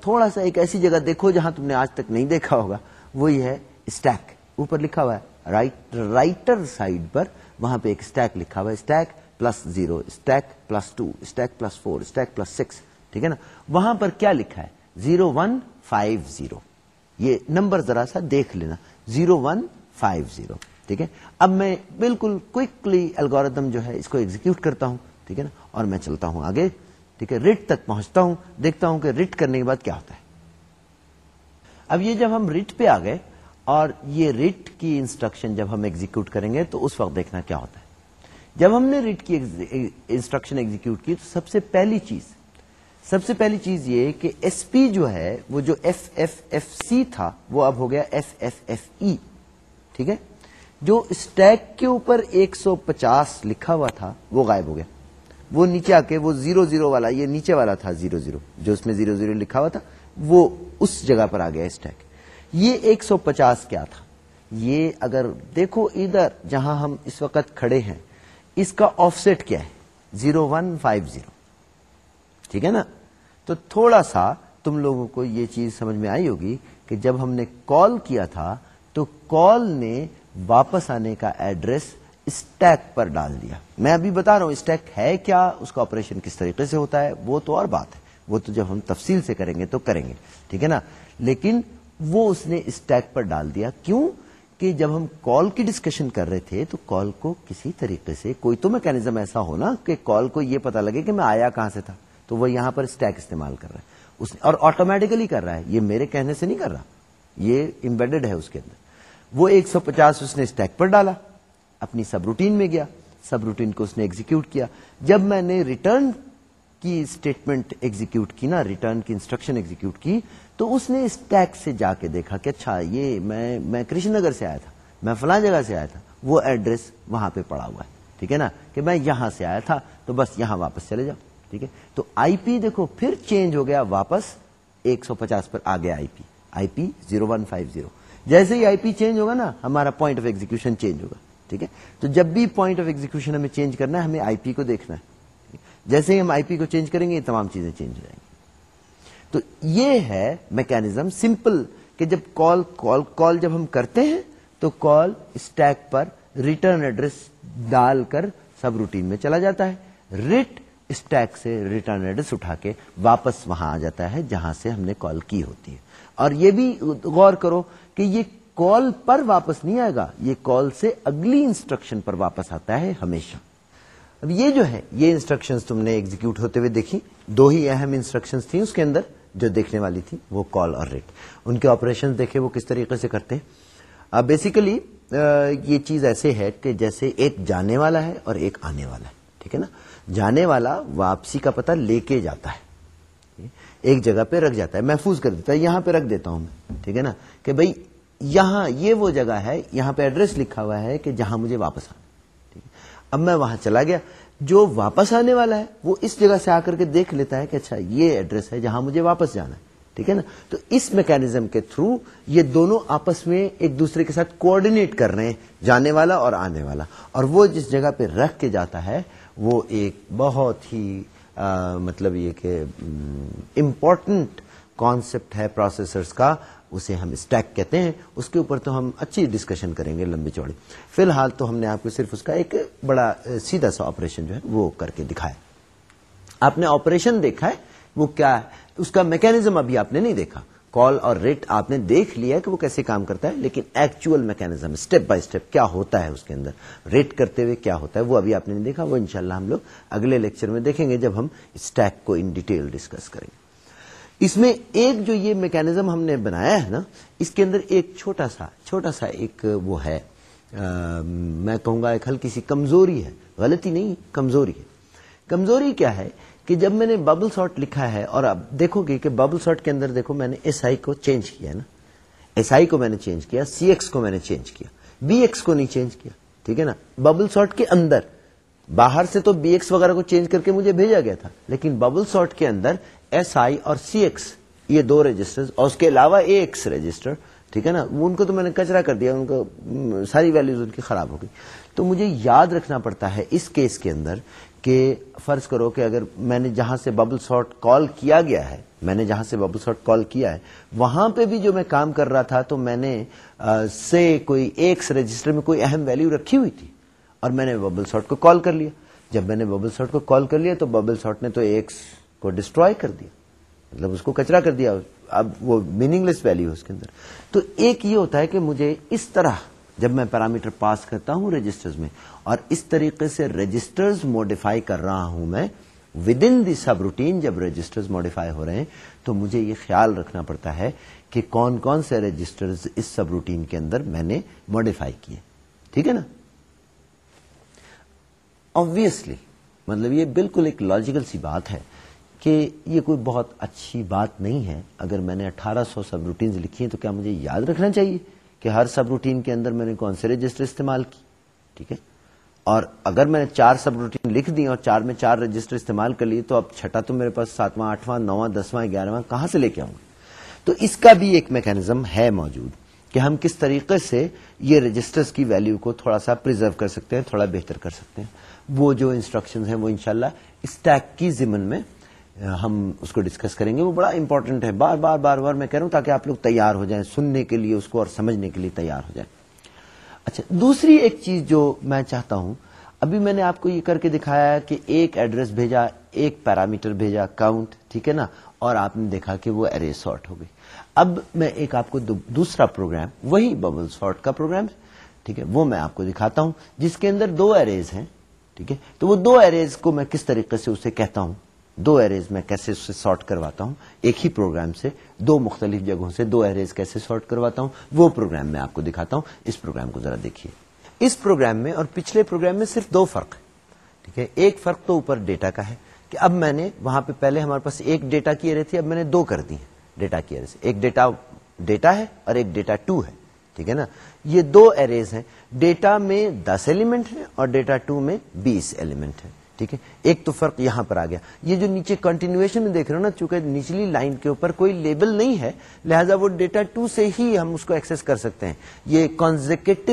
تھوڑا سا ایک ایسی جگہ دیکھو جہاں تم نے آج تک نہیں دیکھا ہوگا۔ وہی ہے اسٹیک اوپر لکھا ہوا ہے رائٹ رائٹر سائڈ پر وہاں پہ ایک اسٹیک لکھا ہوا ہے۔ Stack plus zero stack plus two stack plus four stack plus six ٹھیک ہے نا؟ وہاں پر کیا لکھا ہے؟ زیرو ون فائیو زیرو یہ نمبر ذرا سا دیکھ لینا۔ زیرو ون فائیو زیرو ٹھیک ہے؟ اب میں بالکل کوکلی الگوریدم جو ہے اس کو ایگزیکیوٹ کرتا ہوں۔ ٹھیک ہے نا؟ اور میں چلتا ہوں آگے۔ ٹھیک ہے، ریٹ تک پہنچتا ہوں، دیکھتا ہوں کہ ریٹ کرنے کے بعد کیا ہوتا ہے۔ اب یہ جب ہم ریٹ پہ آ گئے اور یہ ریٹ کی انسٹرکشن جب ہم ایگزیکیوٹ کریں گے تو اس وقت دیکھنا کیا ہوتا ہے۔ جب ہم نے ریٹ کی انسٹرکشن ایگزیکیوٹ کی تو سب سے پہلی چیز، سب سے پہلی چیز یہ کہ ایس پی جو ہے، وہ جو ایف ایف ایف سی تھا، وہ اب ہو گیا ایف ایف ایف ای۔ ٹھیک ہے؟ جو اسٹیک کے اوپر ایک سو پچاس لکھا ہوا تھا، وہ غائب ہو گیا۔ وہ نیچے آ کے وہ زیرو زیرو والا، یہ نیچے والا تھا زیرو زیرو، جو اس میں زیرو زیرو لکھا ہوا تھا، وہ اس جگہ پر آ گیا اسٹیک یہ ایک سو پچاس کیا تھا؟ یہ اگر دیکھو ادھر جہاں ہم اس وقت کھڑے ہیں، اس کا آف سیٹ کیا ہے؟ Zero one five zero. ٹھیک ہے نا؟ تو تھوڑا سا تم لوگوں کو یہ چیز سمجھ میں آئی ہوگی کہ جب ہم نے کال کیا تھا، تو کال نے واپس آنے کا ایڈریس اسٹیک پر ڈال دیا۔ میں ابھی بتا رہا ہوں اسٹیک ہے کیا؟ اس کا آپریشن کس طریقے سے ہوتا ہے؟ وہ تو اور بات ہے۔ وہ تو جب ہم تفصیل سے کریں گے تو کریں گے۔ ٹھیک ہے نا؟ لیکن وہ اس نے اسٹیک پر ڈال دیا۔ کیوں؟ کہ جب ہم کال کی ڈسکشن کر رہے تھے تو کال کو کسی طریقے سے، کوئی تو میکینزم ایسا ہونا کہ کال کو یہ پتا لگے کہ میں آیا کہاں سے تھا۔ تو وہ یہاں پر اسٹیک استعمال کر رہا ہے۔ اس اور آٹومیٹکلی کر رہا ہے۔ یہ میرے کہنے سے نہیں کر رہا۔ یہ امبیڈڈ ہے اس کے اندر۔ وہ ایک سو پچاس اس نے اسٹیک پر ڈالا۔ اپنی سب روٹین میں گیا، سب روٹین کو اس نے ایگزیکیوٹ کیا۔ جب میں نے ریٹرن کی اسٹیٹمنٹ ایگزیکیوٹ کی نا ریٹرن کی انسٹرکشن ایگزیکیوٹ کی، تو اس نے اسٹیک سے جا کے دیکھا کہ اچھا یہ میں میں کرشن نگر سے آیا تھا، میں فلاں جگہ سے آیا تھا، وہ ایڈریس وہاں پہ پڑا ہوا ہے، ٹھیک ہے نا؟ کہ میں یہاں سے آیا تھا، تو بس یہاں واپس چلے جاؤ، ٹھیک ہے؟ تو آئی پی دیکھو، پھر چینج ہو گیا واپس، ایک سو پچاس پر آ گیا I P I P zero one five zero. جیسے ہی آئی پی چینج ہوگا نا، ہمارا پوائنٹ آف ایگزیکشن چینج ہوگا۔ ٹھیک ہے؟ تو جب بھی پوائنٹ آف ایگزیکشن ہمیں چینج کرنا ہے، ہمیں آئی پی کو دیکھنا ہے۔ جیسے ہی ہم آئی پی کو چینج کریں گے، یہ تمام چیزیں چینج ہو جائیں گی۔ تو یہ ہے میکینزم سمپل کہ جب کال کال کال جب ہم کرتے ہیں، تو کال اسٹیک پر ریٹرن ایڈریس ڈال کر سب روٹین میں چلا جاتا ہے۔ ریٹ اسٹیک سے ریٹرن ایڈریس اٹھا کے واپس وہاں آ جاتا ہے جہاں سے ہم نے کال کی ہوتی ہے۔ اور یہ بھی غور کرو کہ یہ کال پر واپس نہیں آئے گا، یہ کال سے اگلی انسٹرکشن پر واپس آتا ہے ہمیشہ۔ اب یہ جو ہے یہ انسٹرکشن تم نے ایگزیکیوٹ ہوتے ہوئے دیکھی۔ دو ہی اہم انسٹرکشن تھیں اس کے اندر جو دیکھنے والی تھی وہ کال اور ریٹ۔ ان کے آپریشن دیکھے وہ کس طریقے سے کرتے ہیں۔ بیسیکلی یہ چیز ایسے ہے کہ جیسے ایک جانے والا ہے اور ایک آنے والا ہے، ٹھیک ہے نا؟ جانے والا واپسی کا پتہ لے کے جاتا ہے۔ ایک جگہ پہ رکھ جاتا ہے، محفوظ کر دیتا ہے، یہاں پہ رکھ دیتا ہوں میں، ٹھیک ہے نا؟ کہ بھائی یہاں یہ وہ جگہ ہے یہاں پہ ایڈریس لکھا ہوا ہے کہ جہاں مجھے واپس آنا اب میں وہاں چلا گیا۔ جو واپس آنے والا ہے وہ اس جگہ سے آ کر کے دیکھ لیتا ہے کہ اچھا یہ ایڈریس ہے جہاں مجھے واپس جانا ہے ٹھیک ہے نا؟ تو اس میکینزم کے تھرو یہ دونوں آپس میں ایک دوسرے کے ساتھ کوآڈینیٹ کر رہے ہیں جانے والا اور آنے والا۔ اور وہ جس جگہ پہ رکھ کے جاتا ہے وہ ایک بہت ہی آ, مطلب یہ کہ امپورٹنٹ کانسیپٹ ہے پروسیسرز کا، اسے ہم اسٹیک کہتے ہیں۔ اس کے اوپر تو ہم اچھی ڈسکشن کریں گے لمبی چوڑی۔ فی الحال تو ہم نے آپ کو صرف اس کا ایک بڑا سیدھا سا آپریشن جو ہے وہ کر کے دکھایا۔ آپ نے آپریشن دیکھا ہے؟ وہ کیا ہے؟ اس کا میکینزم ابھی آپ نے نہیں دیکھا۔ کال اور ریٹ آپ نے دیکھ لیا کہ وہ کیسے کام کرتا ہے، لیکن actual mechanism step by step کیا ہوتا ہے اس کے اندر؟ ریٹ کرتے ہوئے کیا ہوتا ہے؟ وہ ابھی آپ نے نہیں دیکھا۔ وہ انشاءاللہ ہم لوگ اگلے لیکچر میں دیکھیں گے جب ہم اسٹیک کو ان ڈیٹیل ڈسکس کریں۔ گے اس میں ایک جو یہ میکینزم ہم نے بنایا ہے نا اس کے اندر ایک چھوٹا سا چھوٹا سا ایک وہ ہے آ, میں کہوں گا ایک ہلکی سی کمزوری ہے غلطی نہیں کمزوری ہے۔ کمزوری کیا ہے کہ جب میں نے ببل سارٹ لکھا ہے اور اب دیکھو گے کہ ببل سارٹ کے اندر دیکھو میں نے ایس آئی کو چینج کیا نا۔ ایس آئی کو میں نے چینج کیا سی ایکس کو میں نے چینج کیا بی ایکس کو نہیں چینج کیا ٹھیک ہے نا؟ ببل سارٹ کے اندر۔ باہر سے تو بی ایکس وغیرہ کو چینج کر کے مجھے بھیجا گیا تھا، لیکن ببل سارٹ کے اندر ایس آئی اور سی ایکس یہ دو رجسٹر اور اس کے علاوہ اے ایکس رجسٹر ٹھیک ہے نا؟ ان کو تو میں نے کچرا کر دیا، ان کو ساری ویلوز ان کی خراب ہو گئی۔ تو مجھے یاد رکھنا پڑتا ہے اس کیس کے اندر کہ فرض کرو کہ اگر میں نے جہاں سے ببل سارٹ کال کیا گیا ہے، میں نے جہاں سے ببل سارٹ کال کیا ہے، وہاں پہ بھی جو میں کام کر رہا تھا تو میں نے سے کوئی ایکس رجسٹر میں کوئی اہم ویلو رکھی ہوئی تھی۔ اور میں نے ببل سارٹ کو کال کر لیا۔ جب میں نے ببل سارٹ کو کال کر لیا تو ببل سارٹ نے تو ایکس کو ڈسٹروائے کر دیا۔ مطلب اس کو کچرا کر دیا۔ اب وہ میننگ لیس ویلو اس کے اندر۔ تو ایک یہ ہوتا ہے کہ مجھے اس طرح جب میں پیرامیٹر پاس کرتا ہوں رجسٹرز میں اور اس طریقے سے رجسٹرز موڈیفائی کر رہا ہوں میں within the subroutine جب رجسٹرز موڈیفائی ہو رہے ہیں، تو مجھے یہ خیال رکھنا پڑتا ہے کہ کون کون سے رجسٹرز اس سب روٹین کے اندر میں نے موڈیفائی کیے۔ ٹھیک ہے نا؟ آبویسلی مطلب یہ بالکل ایک لاجیکل سی بات ہے کہ یہ کوئی بہت اچھی بات نہیں ہے۔ اگر میں نے اٹھارہ سو سب روٹینز لکھی ہیں تو کیا مجھے یاد رکھنا چاہیے کہ ہر سب روٹین کے اندر میں نے کون سے رجسٹر استعمال کی؟ ٹھیک ہے؟ اور اگر میں نے چار سب روٹین لکھ دی اور چار میں چار رجسٹر استعمال کر لیے تو اب چھٹا تو میرے پاس ساتواں، آٹھواں، نواں، دسواں، گیارہواں کہاں سے لے کے آؤں گا؟ تو اس کا بھی ایک میکینزم ہے موجود کہ ہم کس طریقے سے یہ رجسٹرز کی ویلیو کو تھوڑا سا پرزرو کر سکتے ہیں، تھوڑا بہتر کر سکتے ہیں۔ وہ جو انسٹرکشن ہیں وہ انشاءاللہ اسٹیک کی ضمن میں ہم اس کو ڈسکس کریں گے۔ وہ بڑا امپورٹنٹ ہے۔ بار بار بار بار میں کہہ رہا ہوں تاکہ آپ لوگ تیار ہو جائیں، سننے کے لیے اس کو اور سمجھنے کے لیے تیار ہو جائیں۔ اچھا دوسری ایک چیز جو میں چاہتا ہوں، ابھی میں نے آپ کو یہ کر کے دکھایا کہ ایک ایڈریس بھیجا، ایک پیرامیٹر بھیجا کاؤنٹ ٹھیک ہے نا؟ اور آپ نے دیکھا کہ وہ ارے سارٹ ہو گئی۔ اب میں ایک آپ کو دوسرا پروگرام وہی ببل سارٹ کا پروگرام ٹھیک ہے، وہ میں آپ کو دکھاتا ہوں، جس کے اندر دو ایریز ہیں۔ ٹھیک ہے؟ تو وہ دو ایریز کو میں کس طریقے سے اسے کہتا ہوں؟ دو ایریز میں کیسے اسے سارٹ کرواتا ہوں؟ ایک ہی پروگرام سے، دو مختلف جگہوں سے دو ایریز کیسے سارٹ کرواتا ہوں؟ وہ پروگرام میں آپ کو دکھاتا ہوں۔ اس پروگرام کو ذرا دیکھیے۔ اس پروگرام میں اور پچھلے پروگرام میں صرف دو فرق ہے ٹھیک ہے؟ ایک فرق تو اوپر ڈیٹا کا ہے کہ اب میں نے وہاں پہ پہلے ہمارے پاس ایک ڈیٹا کی ارے تھی، اب میں نے دو کر دی ڈیٹا کی ارے سے۔ ایک ڈیٹا ڈیٹا ہے اور ایک ڈیٹا ٹو ہے۔ ٹھیک ہے نا؟ یہ دو ایریز ہیں۔ ڈیٹا میں دس ایلیمنٹ ہے اور ڈیٹا ٹو میں بیس ایلیمنٹ ہے ٹھیک ہے؟ ایک تو فرق یہاں پر آ گیا۔ یہ جو نیچے کنٹینیوشن میں دیکھ رہے ہو نا، چونکہ نچلی لائن کے اوپر کوئی لیبل نہیں ہے، لہذا وہ ڈیٹا ٹو سے ہی ہم اس کو ایکسس کر سکتے ہیں۔ یہ کانزیکٹو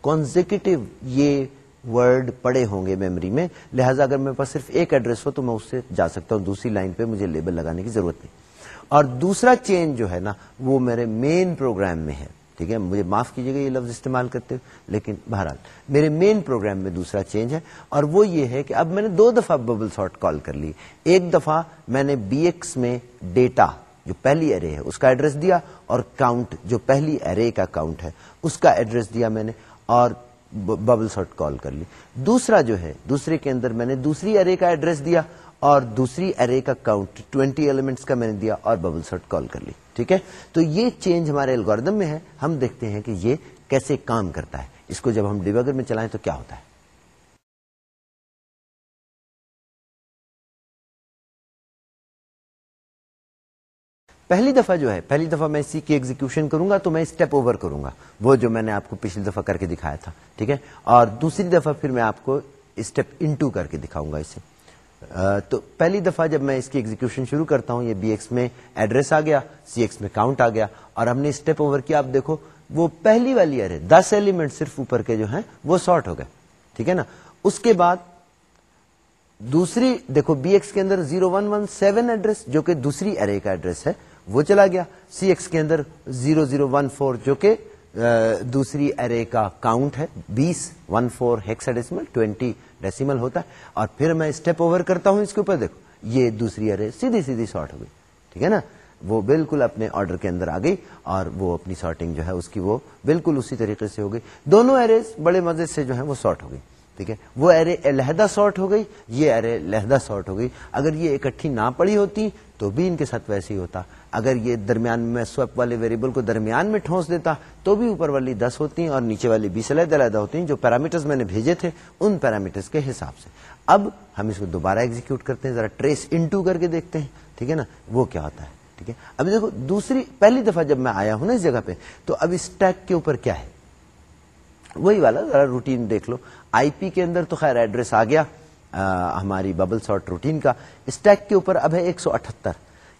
کانزیکٹو یہ ورڈ پڑے ہوں گے میموری میں۔ لہذا اگر میرے پاس صرف ایک ایڈریس ہو تو میں اس سے جا سکتا ہوں۔ دوسری لائن پہ مجھے لیبل لگانے کی ضرورت نہیں۔ اور دوسرا چینج جو ہے نا، وہ میرے مین پروگرام میں ہے۔ ٹھیک ہے؟ مجھے معاف کیجیے گا یہ لفظ استعمال کرتے ہوئے، لیکن بہرحال، میرے مین پروگرام میں دوسرا چینج ہے، اور وہ یہ ہے کہ اب میں نے دو دفعہ ببل سارٹ کال کر لی۔ ایک دفعہ میں نے بی ایکس میں ڈیٹا جو پہلی ارے ہے، اس کا ایڈریس دیا، اور کاؤنٹ جو پہلی ارے کا کاؤنٹ ہے، اس کا ایڈریس دیا میں نے، اور ببل سارٹ کال کر لی۔ دوسرا جو ہے، دوسرے کے اندر میں نے دوسری ارے کا ایڈریس دیا اور دوسری ارے کا کاؤنٹ ٹوینٹی ایلیمنٹس کا میں نے دیا اور ببل سرٹ کال کر لی، ٹھیک ہے؟ تو یہ چینج ہمارے الگوردم میں ہے۔ ہم دیکھتے ہیں کہ یہ کیسے کام کرتا ہے۔ اس کو جب ہم ڈیبگر میں چلائیں تو کیا ہوتا ہے؟ پہلی دفعہ جو ہے، پہلی دفعہ میں اسی کی ایگزیکشن کروں گا تو میں اسٹیپ اوور کروں گا۔ وہ جو میں نے آپ کو پچھلی دفعہ کر کے دکھایا تھا، ٹھیک ہے؟ اور دوسری دفعہ پھر میں آپ کو اسٹیپ انٹو کر کے دکھاؤں گا اسے۔ تو پہلی دفعہ جب میں اس کی ایگزیکشن شروع کرتا ہوں، یہ بی ایکس میں ایڈریس آ گیا سی ایکس میں کاؤنٹ آ گیا، اور ہم نے اسٹیپ اوور کیا آپ دیکھو، وہ پہلی والی ارے دس ایلیمنٹ صرف اوپر کے جو ہیں، وہ سارٹ ہو گئے، ٹھیک ہے نا؟ اس کے بعد دوسری، دیکھو بی ایکس کے اندر zero one one seven address جو کہ دوسری ارے کا ایڈریس ہے، وہ چلا گیا سی ایکس کے اندر زیرو زیرو ون فور جو کہ دوسری ارے کا کاؤنٹ ہے، بیس one four hexadecimal twenty decimal ہوتا ہے۔ اور پھر میں اسٹیپ اوور کرتا ہوں اس کے اوپر، دیکھو، یہ دوسری ارے سیدھی سیدھی شارٹ ہو گئی۔ ٹھیک ہے نا؟ وہ بالکل اپنے آرڈر کے اندر آ گئی اور وہ اپنی شارٹنگ جو ہے، اس کی وہ بالکل اسی طریقے سے ہو گئی۔ دونوں ایریز بڑے مزے سے جو ہے وہ شارٹ ہو گئی۔ ٹھیک ہے؟ وہ ارے علیحدہ شارٹ ہو گئی، یہ ارے لہدہ شارٹ ہو گئی۔ اگر یہ اکٹھی نہ پڑی ہوتی تو بھی ان کے ساتھ ویسے ہی ہوتا۔ اگر یہ درمیان میں سوپ والے ویریبل کو درمیان میں ٹھونس دیتا تو بھی اوپر والی دس ہوتی ہیں اور نیچے والی بیس علیحدہ علیحدہ ہوتی ہیں جو پیرامیٹرز میں نے بھیجے تھے ان پیرامیٹرز کے حساب سے۔ اب ہم اس کو دوبارہ ایگزیکیوٹ کرتے ہیں، ذرا ٹریس انٹو کر کے دیکھتے ہیں، ٹھیک ہے نا؟ وہ کیا ہوتا ہے، ٹھیک ہے؟ اب دیکھو، دوسری، پہلی دفعہ جب میں آیا ہوں نا اس جگہ پہ، تو اب اس ٹیک کے اوپر کیا ہے؟ وہی والا، ذرا روٹین دیکھ لو۔ آئی پی کے اندر تو خیر ایڈریس آ گیا ہماری ببل سارٹ روٹین کا۔ اسٹیک کے اوپر اب ہے ایک سو اٹھہتر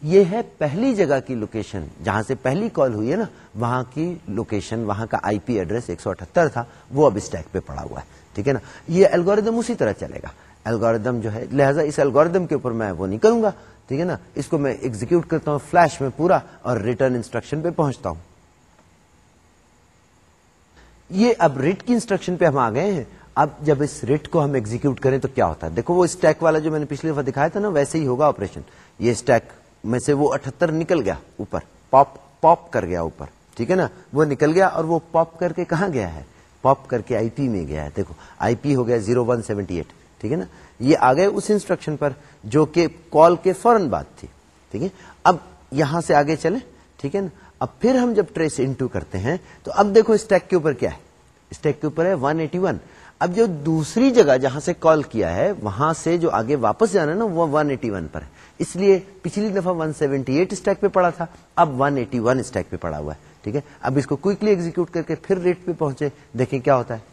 یہ ہے پہلی جگہ کی لوکیشن جہاں سے پہلی کال ہوئی ہے نا، وہاں کی لوکیشن وہاں کا آئی پی ایڈریس ایک سو اٹھہتر تھا، وہ اب اسٹیک پہ پڑا ہوا ہے، ٹھیک ہے نا؟ یہ الگوریدم اسی طرح چلے گا۔ الگوریدم جو ہے، لہٰذا اس الگوریدم کے اوپر میں وہ نہیں کروں گا، ٹھیک ہے نا؟ اس کو میں ایگزیکیوٹ کرتا ہوں فلش میں پورا، اور ریٹرن انسٹرکشن پہ پہنچتا ہوں۔ یہ اب ریٹ کی انسٹرکشن پہ ہم آ گئے ہیں۔ اب جب اس ریٹ کو ہم ایگزیکیوٹ کریں تو کیا ہوتا ہے؟ دیکھو، وہ اسٹیک والا جو میں نے پچھلی دفعہ دکھایا تھا نا، ویسے ہی ہوگا آپریشن یہ اسٹیک میں سے وہ اٹھہتر نکل گیا اوپر، پاپ پاپ کر گیا اوپر، ٹھیک ہے نا؟ وہ نکل گیا اور وہ پاپ کر کے کہاں گیا ہے؟ پاپ کر کے آئی پی میں گیا ہے، دیکھو، آئی پی ہو گیا زیرو ون سیونٹی ایٹ، ٹھیک ہے نا؟ یہ آ گئے اس انسٹرکشن پر جو کہ کال کے فوراً بات تھی، ٹھیک ہے؟ اب یہاں سے آگے چلے ٹھیک ہے نا؟ اب پھر ہم جب ٹریس انٹو کرتے ہیں، تو اب دیکھو اسٹیک کے اوپر کیا ہے؟ اسٹیک کے اوپر ہے ون ایٹی ون۔ اب جو دوسری جگہ جہاں سے کال کیا ہے، وہاں سے جو آگے واپس جانا ہے نا، وہ ون ایٹی ون پر ہے۔ اس لیے پچھلی دفعہ 178 اسٹیک پہ پڑا تھا، اب 181 اسٹیک پہ پڑا ہوا ہے، ٹھیک ہے؟ اب اس کو کوکلی ایگزیکیوٹ کر کے پھر ریٹ پہ پہنچے، دیکھیں کیا ہوتا ہے۔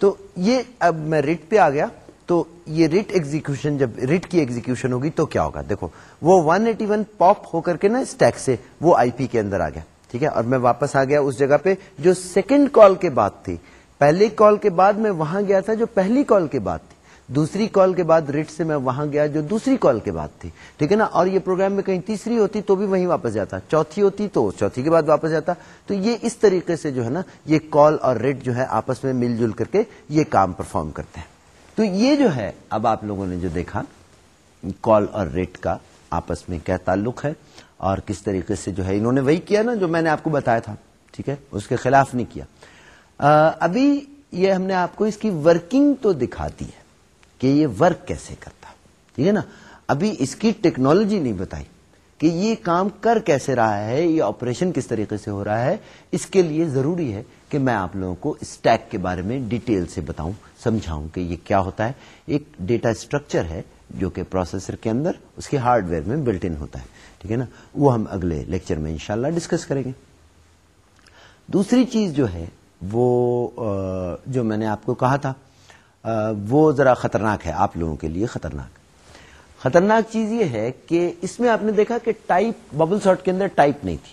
تو یہ اب میں ریٹ پہ آ گیا، تو یہ ریٹ ایگزیکشن جب ریٹ کی ایگزیکیوشن ہوگی تو کیا ہوگا؟ دیکھو، وہ 181 پاپ ہو کر کے نا اسٹیک سے وہ آئی پی کے اندر آ گیا۔ ٹھیک ہے؟ اور میں واپس آ گیا اس جگہ پہ جو سیکنڈ کال کے بعد تھی۔ پہلی کال کے بعد میں وہاں گیا تھا جو پہلی کال کے بعد تھی۔ دوسری کال کے بعد ریٹ سے میں وہاں گیا جو دوسری کال کے بعد تھی۔ ٹھیک ہے نا؟ اور یہ پروگرام میں کہیں تیسری ہوتی تو بھی وہیں واپس جاتا۔ چوتھی ہوتی تو چوتھی کے بعد واپس جاتا۔ تو یہ اس طریقے سے جو ہے نا، یہ کال اور ریٹ جو ہے آپس میں مل جل کر کے یہ کام پرفارم کرتے ہیں۔ تو یہ جو ہے، اب آپ لوگوں نے جو دیکھا کال اور ریٹ کا آپس میں کیا تعلق ہے؟ اور کس طریقے سے جو ہے انہوں نے وہی کیا نا جو میں نے آپ کو بتایا تھا، ٹھیک ہے؟ اس کے خلاف نہیں کیا۔ ابھی یہ ہم نے آپ کو اس کی ورکنگ تو دکھا دی ہے کہ یہ ورک کیسے کرتا۔ ٹھیک ہے نا؟ ابھی اس کی ٹیکنالوجی نہیں بتائی کہ یہ کام کر کیسے رہا ہے، یہ آپریشن کس طریقے سے ہو رہا ہے۔ اس کے لیے ضروری ہے کہ میں آپ لوگوں کو اسٹیک کے بارے میں ڈیٹیل سے بتاؤں، سمجھاؤں کہ یہ کیا ہوتا ہے۔ ایک ڈیٹا اسٹرکچر ہے جو کہ پروسیسر کے اندر، اس کے ہارڈ ویئر میں بلٹ ان ہوتا ہے۔ ٹھیک ہے نا؟ وہ ہم اگلے لیکچر میں انشاءاللہ ڈسکس کریں گے۔ دوسری چیز جو ہے، وہ جو میں نے آپ کو کہا تھا وہ ذرا خطرناک ہے آپ لوگوں کے لیے خطرناک۔ خطرناک چیز یہ ہے کہ اس میں آپ نے دیکھا کہ ٹائپ ببل سارٹ کے اندر ٹائپ نہیں تھی۔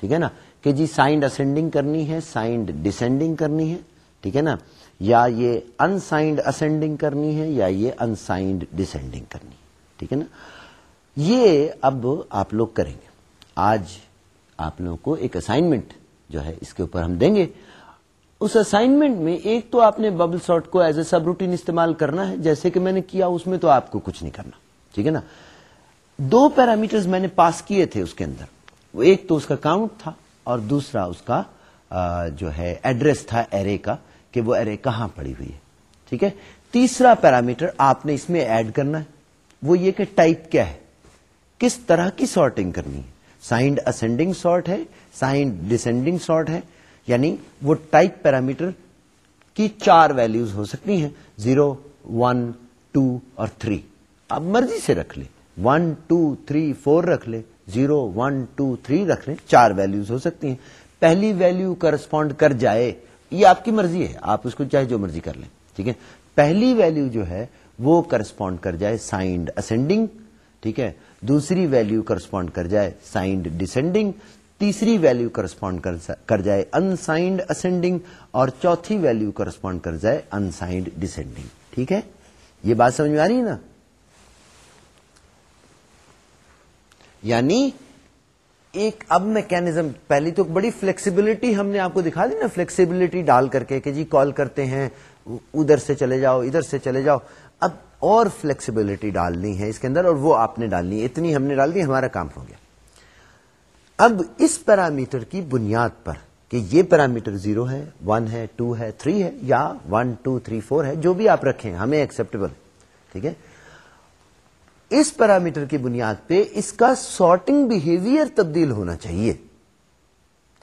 ٹھیک ہے نا؟ کہ جی سائنڈ اسینڈنگ کرنی ہے سائنڈ ڈسینڈنگ کرنی ہے، ٹھیک ہے نا؟ یا یہ انسائنڈ اسینڈنگ کرنی ہے یا یہ انسائنڈ ڈسینڈنگ کرنی ہے، ٹھیک ہے نا؟ یہ اب آپ لوگ کریں گے۔ آج آپ لوگوں کو ایک اسائنمنٹ جو ہے، اس کے اوپر ہم دیں گے۔ اس اسائنمنٹ میں ایک تو آپ نے ببل سارٹ کو ایز اے سب روٹین استعمال کرنا ہے۔ جیسے کہ میں نے کیا، اس میں تو آپ کو کچھ نہیں کرنا۔ ٹھیک ہے نا؟ دو پیرامیٹرز میں نے پاس کیے تھے اس کے اندر۔ ایک تو اس کا کاؤنٹ تھا اور دوسرا اس کا جو ہے ایڈریس تھا ایرے کا، کہ وہ ایرے کہاں پڑی ہوئی ہے۔ ٹھیک ہے؟ تیسرا پیرامیٹر آپ نے اس میں ایڈ کرنا ہے۔ وہ یہ کہ ٹائپ کیا ہے۔ کس طرح کی سارٹنگ کرنی ہے؟ سائنڈ اسینڈنگ سارٹ ہے سائنڈ ڈسینڈنگ سارٹ ہے یعنی وہ ٹائپ پیرامیٹر کی چار ویلوز ہو سکتی ہیں زیرو ون ٹو اور تھری اب مرضی سے رکھ لیں۔ ون ٹو تھری فور رکھ لیں زیرو ون ٹو تھری رکھ لیں، چار ویلوز ہو سکتی ہیں۔ پہلی ویلو کرسپونڈ کر جائے، یہ آپ کی مرضی ہے، آپ اس کو چاہے جو مرضی کر لیں، ٹھیک ہے؟ پہلی ویلو جو ہے، وہ کرسپونڈ کر جائے سائنڈ اسینڈنگ ٹھیک ہے؟ دوسری ویلو کرسپونڈ کر جائے سائنڈ ڈسینڈنگ تیسری ویلو کرسپونڈ کر جائے انسائنڈ اسینڈنگ اور چوتھی ویلو کرسپونڈ کر جائے انسائنڈ ڈسینڈنگ ٹھیک ہے؟ یہ بات سمجھ میں آ رہی ہے نا؟ یعنی ایک اب میکینزم پہلی تو بڑی فلیکسیبلٹی ہم نے آپ کو دکھا دی نا فلیکسیبلٹی ڈال کر کے کہ جی کال کرتے ہیں، ادھر سے چلے جاؤ، ادھر سے چلے جاؤ۔ اب اور فلیکسیبلٹی ڈالنی ہے اس کے اندر اور وہ آپ نے ڈالنی ہے۔ اتنی ہم نے ڈال دی، ہمارا کام ہو گیا۔ اب اس پیرامیٹر کی بنیاد پر کہ یہ پیرامیٹر زیرو ہے، ون ہے، ٹو ہے، تھری ہے یا ون، ٹو، تھری، فور ہے، جو بھی آپ رکھیں، ہمیں ایکسپٹیبل ٹھیک ہے؟ اس پیرامیٹر کی بنیاد پہ اس کا سارٹنگ بہیویئر تبدیل ہونا چاہیے۔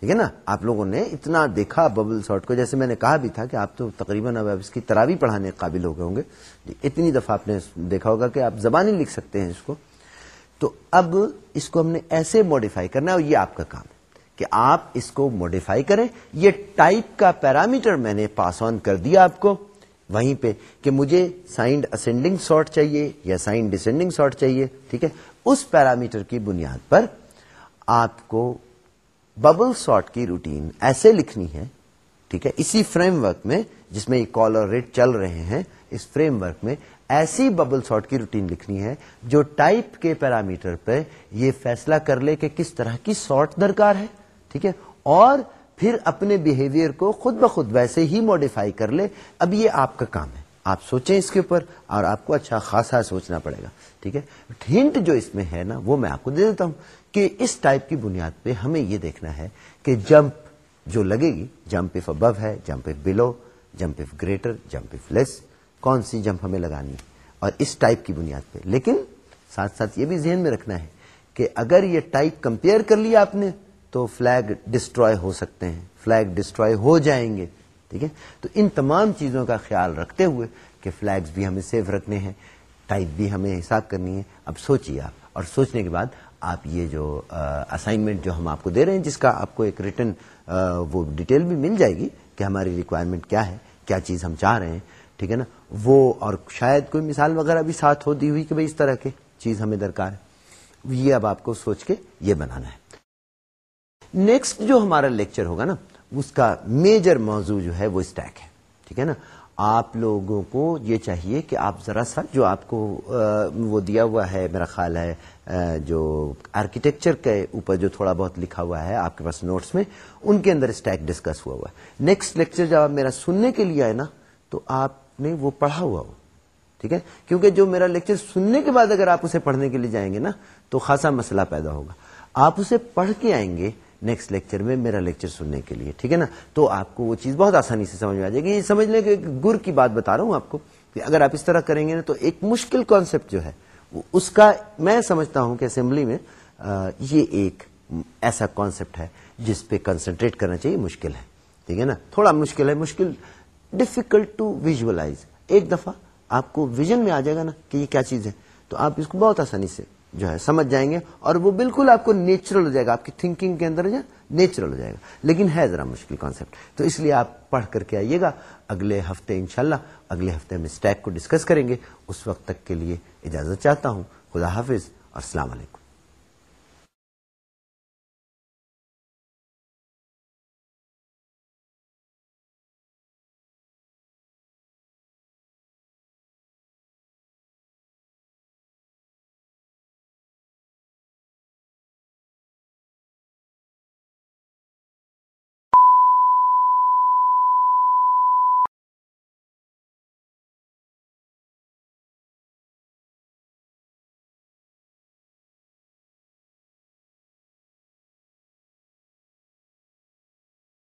ٹھیک ہے نا؟ آپ لوگوں نے اتنا دیکھا ببل سارٹ کو، جیسے میں نے کہا بھی تھا کہ آپ تو تقریباً اب اس کی تراوی پڑھانے قابل ہو گئے ہوں گے۔ جی، اتنی دفعہ آپ نے دیکھا ہوگا کہ آپ زبانی لکھ سکتے ہیں اس کو۔ تو اب اس کو ہم نے ایسے موڈیفائی کرنا ہے اور یہ آپ کا کام ہے کہ آپ اس کو موڈیفائی کریں۔ یہ ٹائپ کا پیرامیٹر میں نے پاس آن کر دیا آپ کو۔ وہیں پہ کہ مجھے سائنڈ اسینڈنگ سارٹ چاہیے یا سائنڈ ڈسینڈنگ سارٹ چاہیے، ٹھیک ہے؟ اس پیرامیٹر کی بنیاد پر آپ کو ببل سارٹ کی روٹین ایسے لکھنی ہے، ٹھیک ہے، اسی فریم ورک میں جس میں یہ کال اور ریٹ چل رہے ہیں، اس فریم ورک میں ایسی ببل سارٹ کی روٹین لکھنی ہے جو ٹائپ کے پیرامیٹر پہ یہ فیصلہ کر لے کہ کس طرح کی سارٹ درکار ہے، ٹھیک ہے، اور پھر اپنے بہیویئر کو خود بخود ویسے ہی موڈیفائی کر لے۔ اب یہ آپ کا کام ہے۔ آپ سوچیں اس کے اوپر اور آپ کو اچھا خاصا سوچنا پڑے گا، ٹھیک ہے۔ ہنٹ جو اس میں ہے نا، وہ میں آپ کو دے دیتا ہوں۔ کہ اس ٹائپ کی بنیاد پہ ہمیں یہ دیکھنا ہے کہ جمپ جو لگے گی، جمپ اف ابو ہے، jump if below jump if greater jump if less کون سی جمپ ہمیں لگانی ہے؟ اور اس ٹائپ کی بنیاد پہ۔ لیکن ساتھ ساتھ یہ بھی ذہن میں رکھنا ہے کہ اگر یہ ٹائپ کمپیئر کر لیا آپ نے تو فلیگ ڈسٹروائے ہو سکتے ہیں۔ فلیگ ڈسٹروائے ہو جائیں گے۔ ٹھیک ہے؟ تو ان تمام چیزوں کا خیال رکھتے ہوئے کہ فلیگز بھی ہمیں سیف رکھنے ہیں ٹائپ بھی ہمیں حساب کرنی ہے۔ اب سوچیے آپ۔ اور سوچنے کے بعد آپ یہ جو اسائنمنٹ جو ہم آپ کو دے رہے ہیں، جس کا آپ کو ایک ریٹرن وہ ڈیٹیل بھی مل جائے گی کہ ہماری ریکوائرمنٹ کیا ہے، کیا چیز ہم چاہ رہے ہیں، ٹھیک ہے نا؟ وہ اور شاید کوئی مثال وغیرہ بھی ساتھ ہوتی ہوئی کہ بھائی اس طرح کے چیز ہمیں درکار ہے۔ یہ اب آپ کو سوچ کے یہ بنانا ہے۔ نیکسٹ جو ہمارا لیکچر ہوگا نا، اس کا میجر موضوع جو ہے وہ اسٹیک ہے، ٹھیک ہے نا؟ آپ لوگوں کو یہ چاہیے کہ آپ ذرا سا جو آپ کو وہ دیا ہوا ہے، میرا خیال ہے جو آرکیٹیکچر کے اوپر جو تھوڑا بہت لکھا ہوا ہے، آپ کے پاس نوٹس میں، ان کے اندر اسٹیک ڈسکس ہوا ہوا ہے۔ نیکسٹ لیکچر جب آپ میرا سننے کے لیے آئے نا، تو آپ نے وہ پڑھا ہوا ہو۔ ٹھیک ہے؟ کیونکہ جو میرا لیکچر سننے کے بعد اگر آپ اسے پڑھنے کے لیے جائیں گے نا، تو خاصا مسئلہ پیدا ہوگا۔ آپ اسے پڑھ کے آئیں گے نیکسٹ لیکچر میں میرا لیکچر سننے کے لیے، ٹھیک ہے نا؟ تو آپ کو وہ چیز بہت آسانی سے سمجھ میں آ جائے گی۔ یہ سمجھ لیں کہ گر کی بات بتا رہا ہوں آپ کو کہ اگر آپ اس طرح کریں گے نا تو ایک مشکل کانسیپٹ جو ہے اس کا میں سمجھتا ہوں کہ اسمبلی میں یہ ایک ایسا کانسیپٹ ہے جس پہ کنسنٹریٹ کرنا چاہیے، مشکل ہے۔ ٹھیک ہے نا؟ تھوڑا مشکل ہے، مشکل ڈفیکلٹ ٹو ویژلائز ایک دفعہ آپ کو ویژن میں آ جائے گا نا کہ یہ کیا چیز ہے، تو آپ اس کو بہت آسانی سے جو ہے، سمجھ جائیں گے اور وہ بالکل آپ کو نیچرل ہو جائے گا۔ آپ کی تھنکنگ کے اندر جو نیچرل ہو جائے گا۔ لیکن ہے ذرا مشکل کانسیپٹ تو اس لیے آپ پڑھ کر کے آئیے گا۔ اگلے ہفتے انشاءاللہ، اگلے ہفتے ہم اسٹیک کو ڈسکس کریں گے۔ اس وقت تک کے لیے اجازت چاہتا ہوں۔ خدا حافظ۔ اور السلام علیکم۔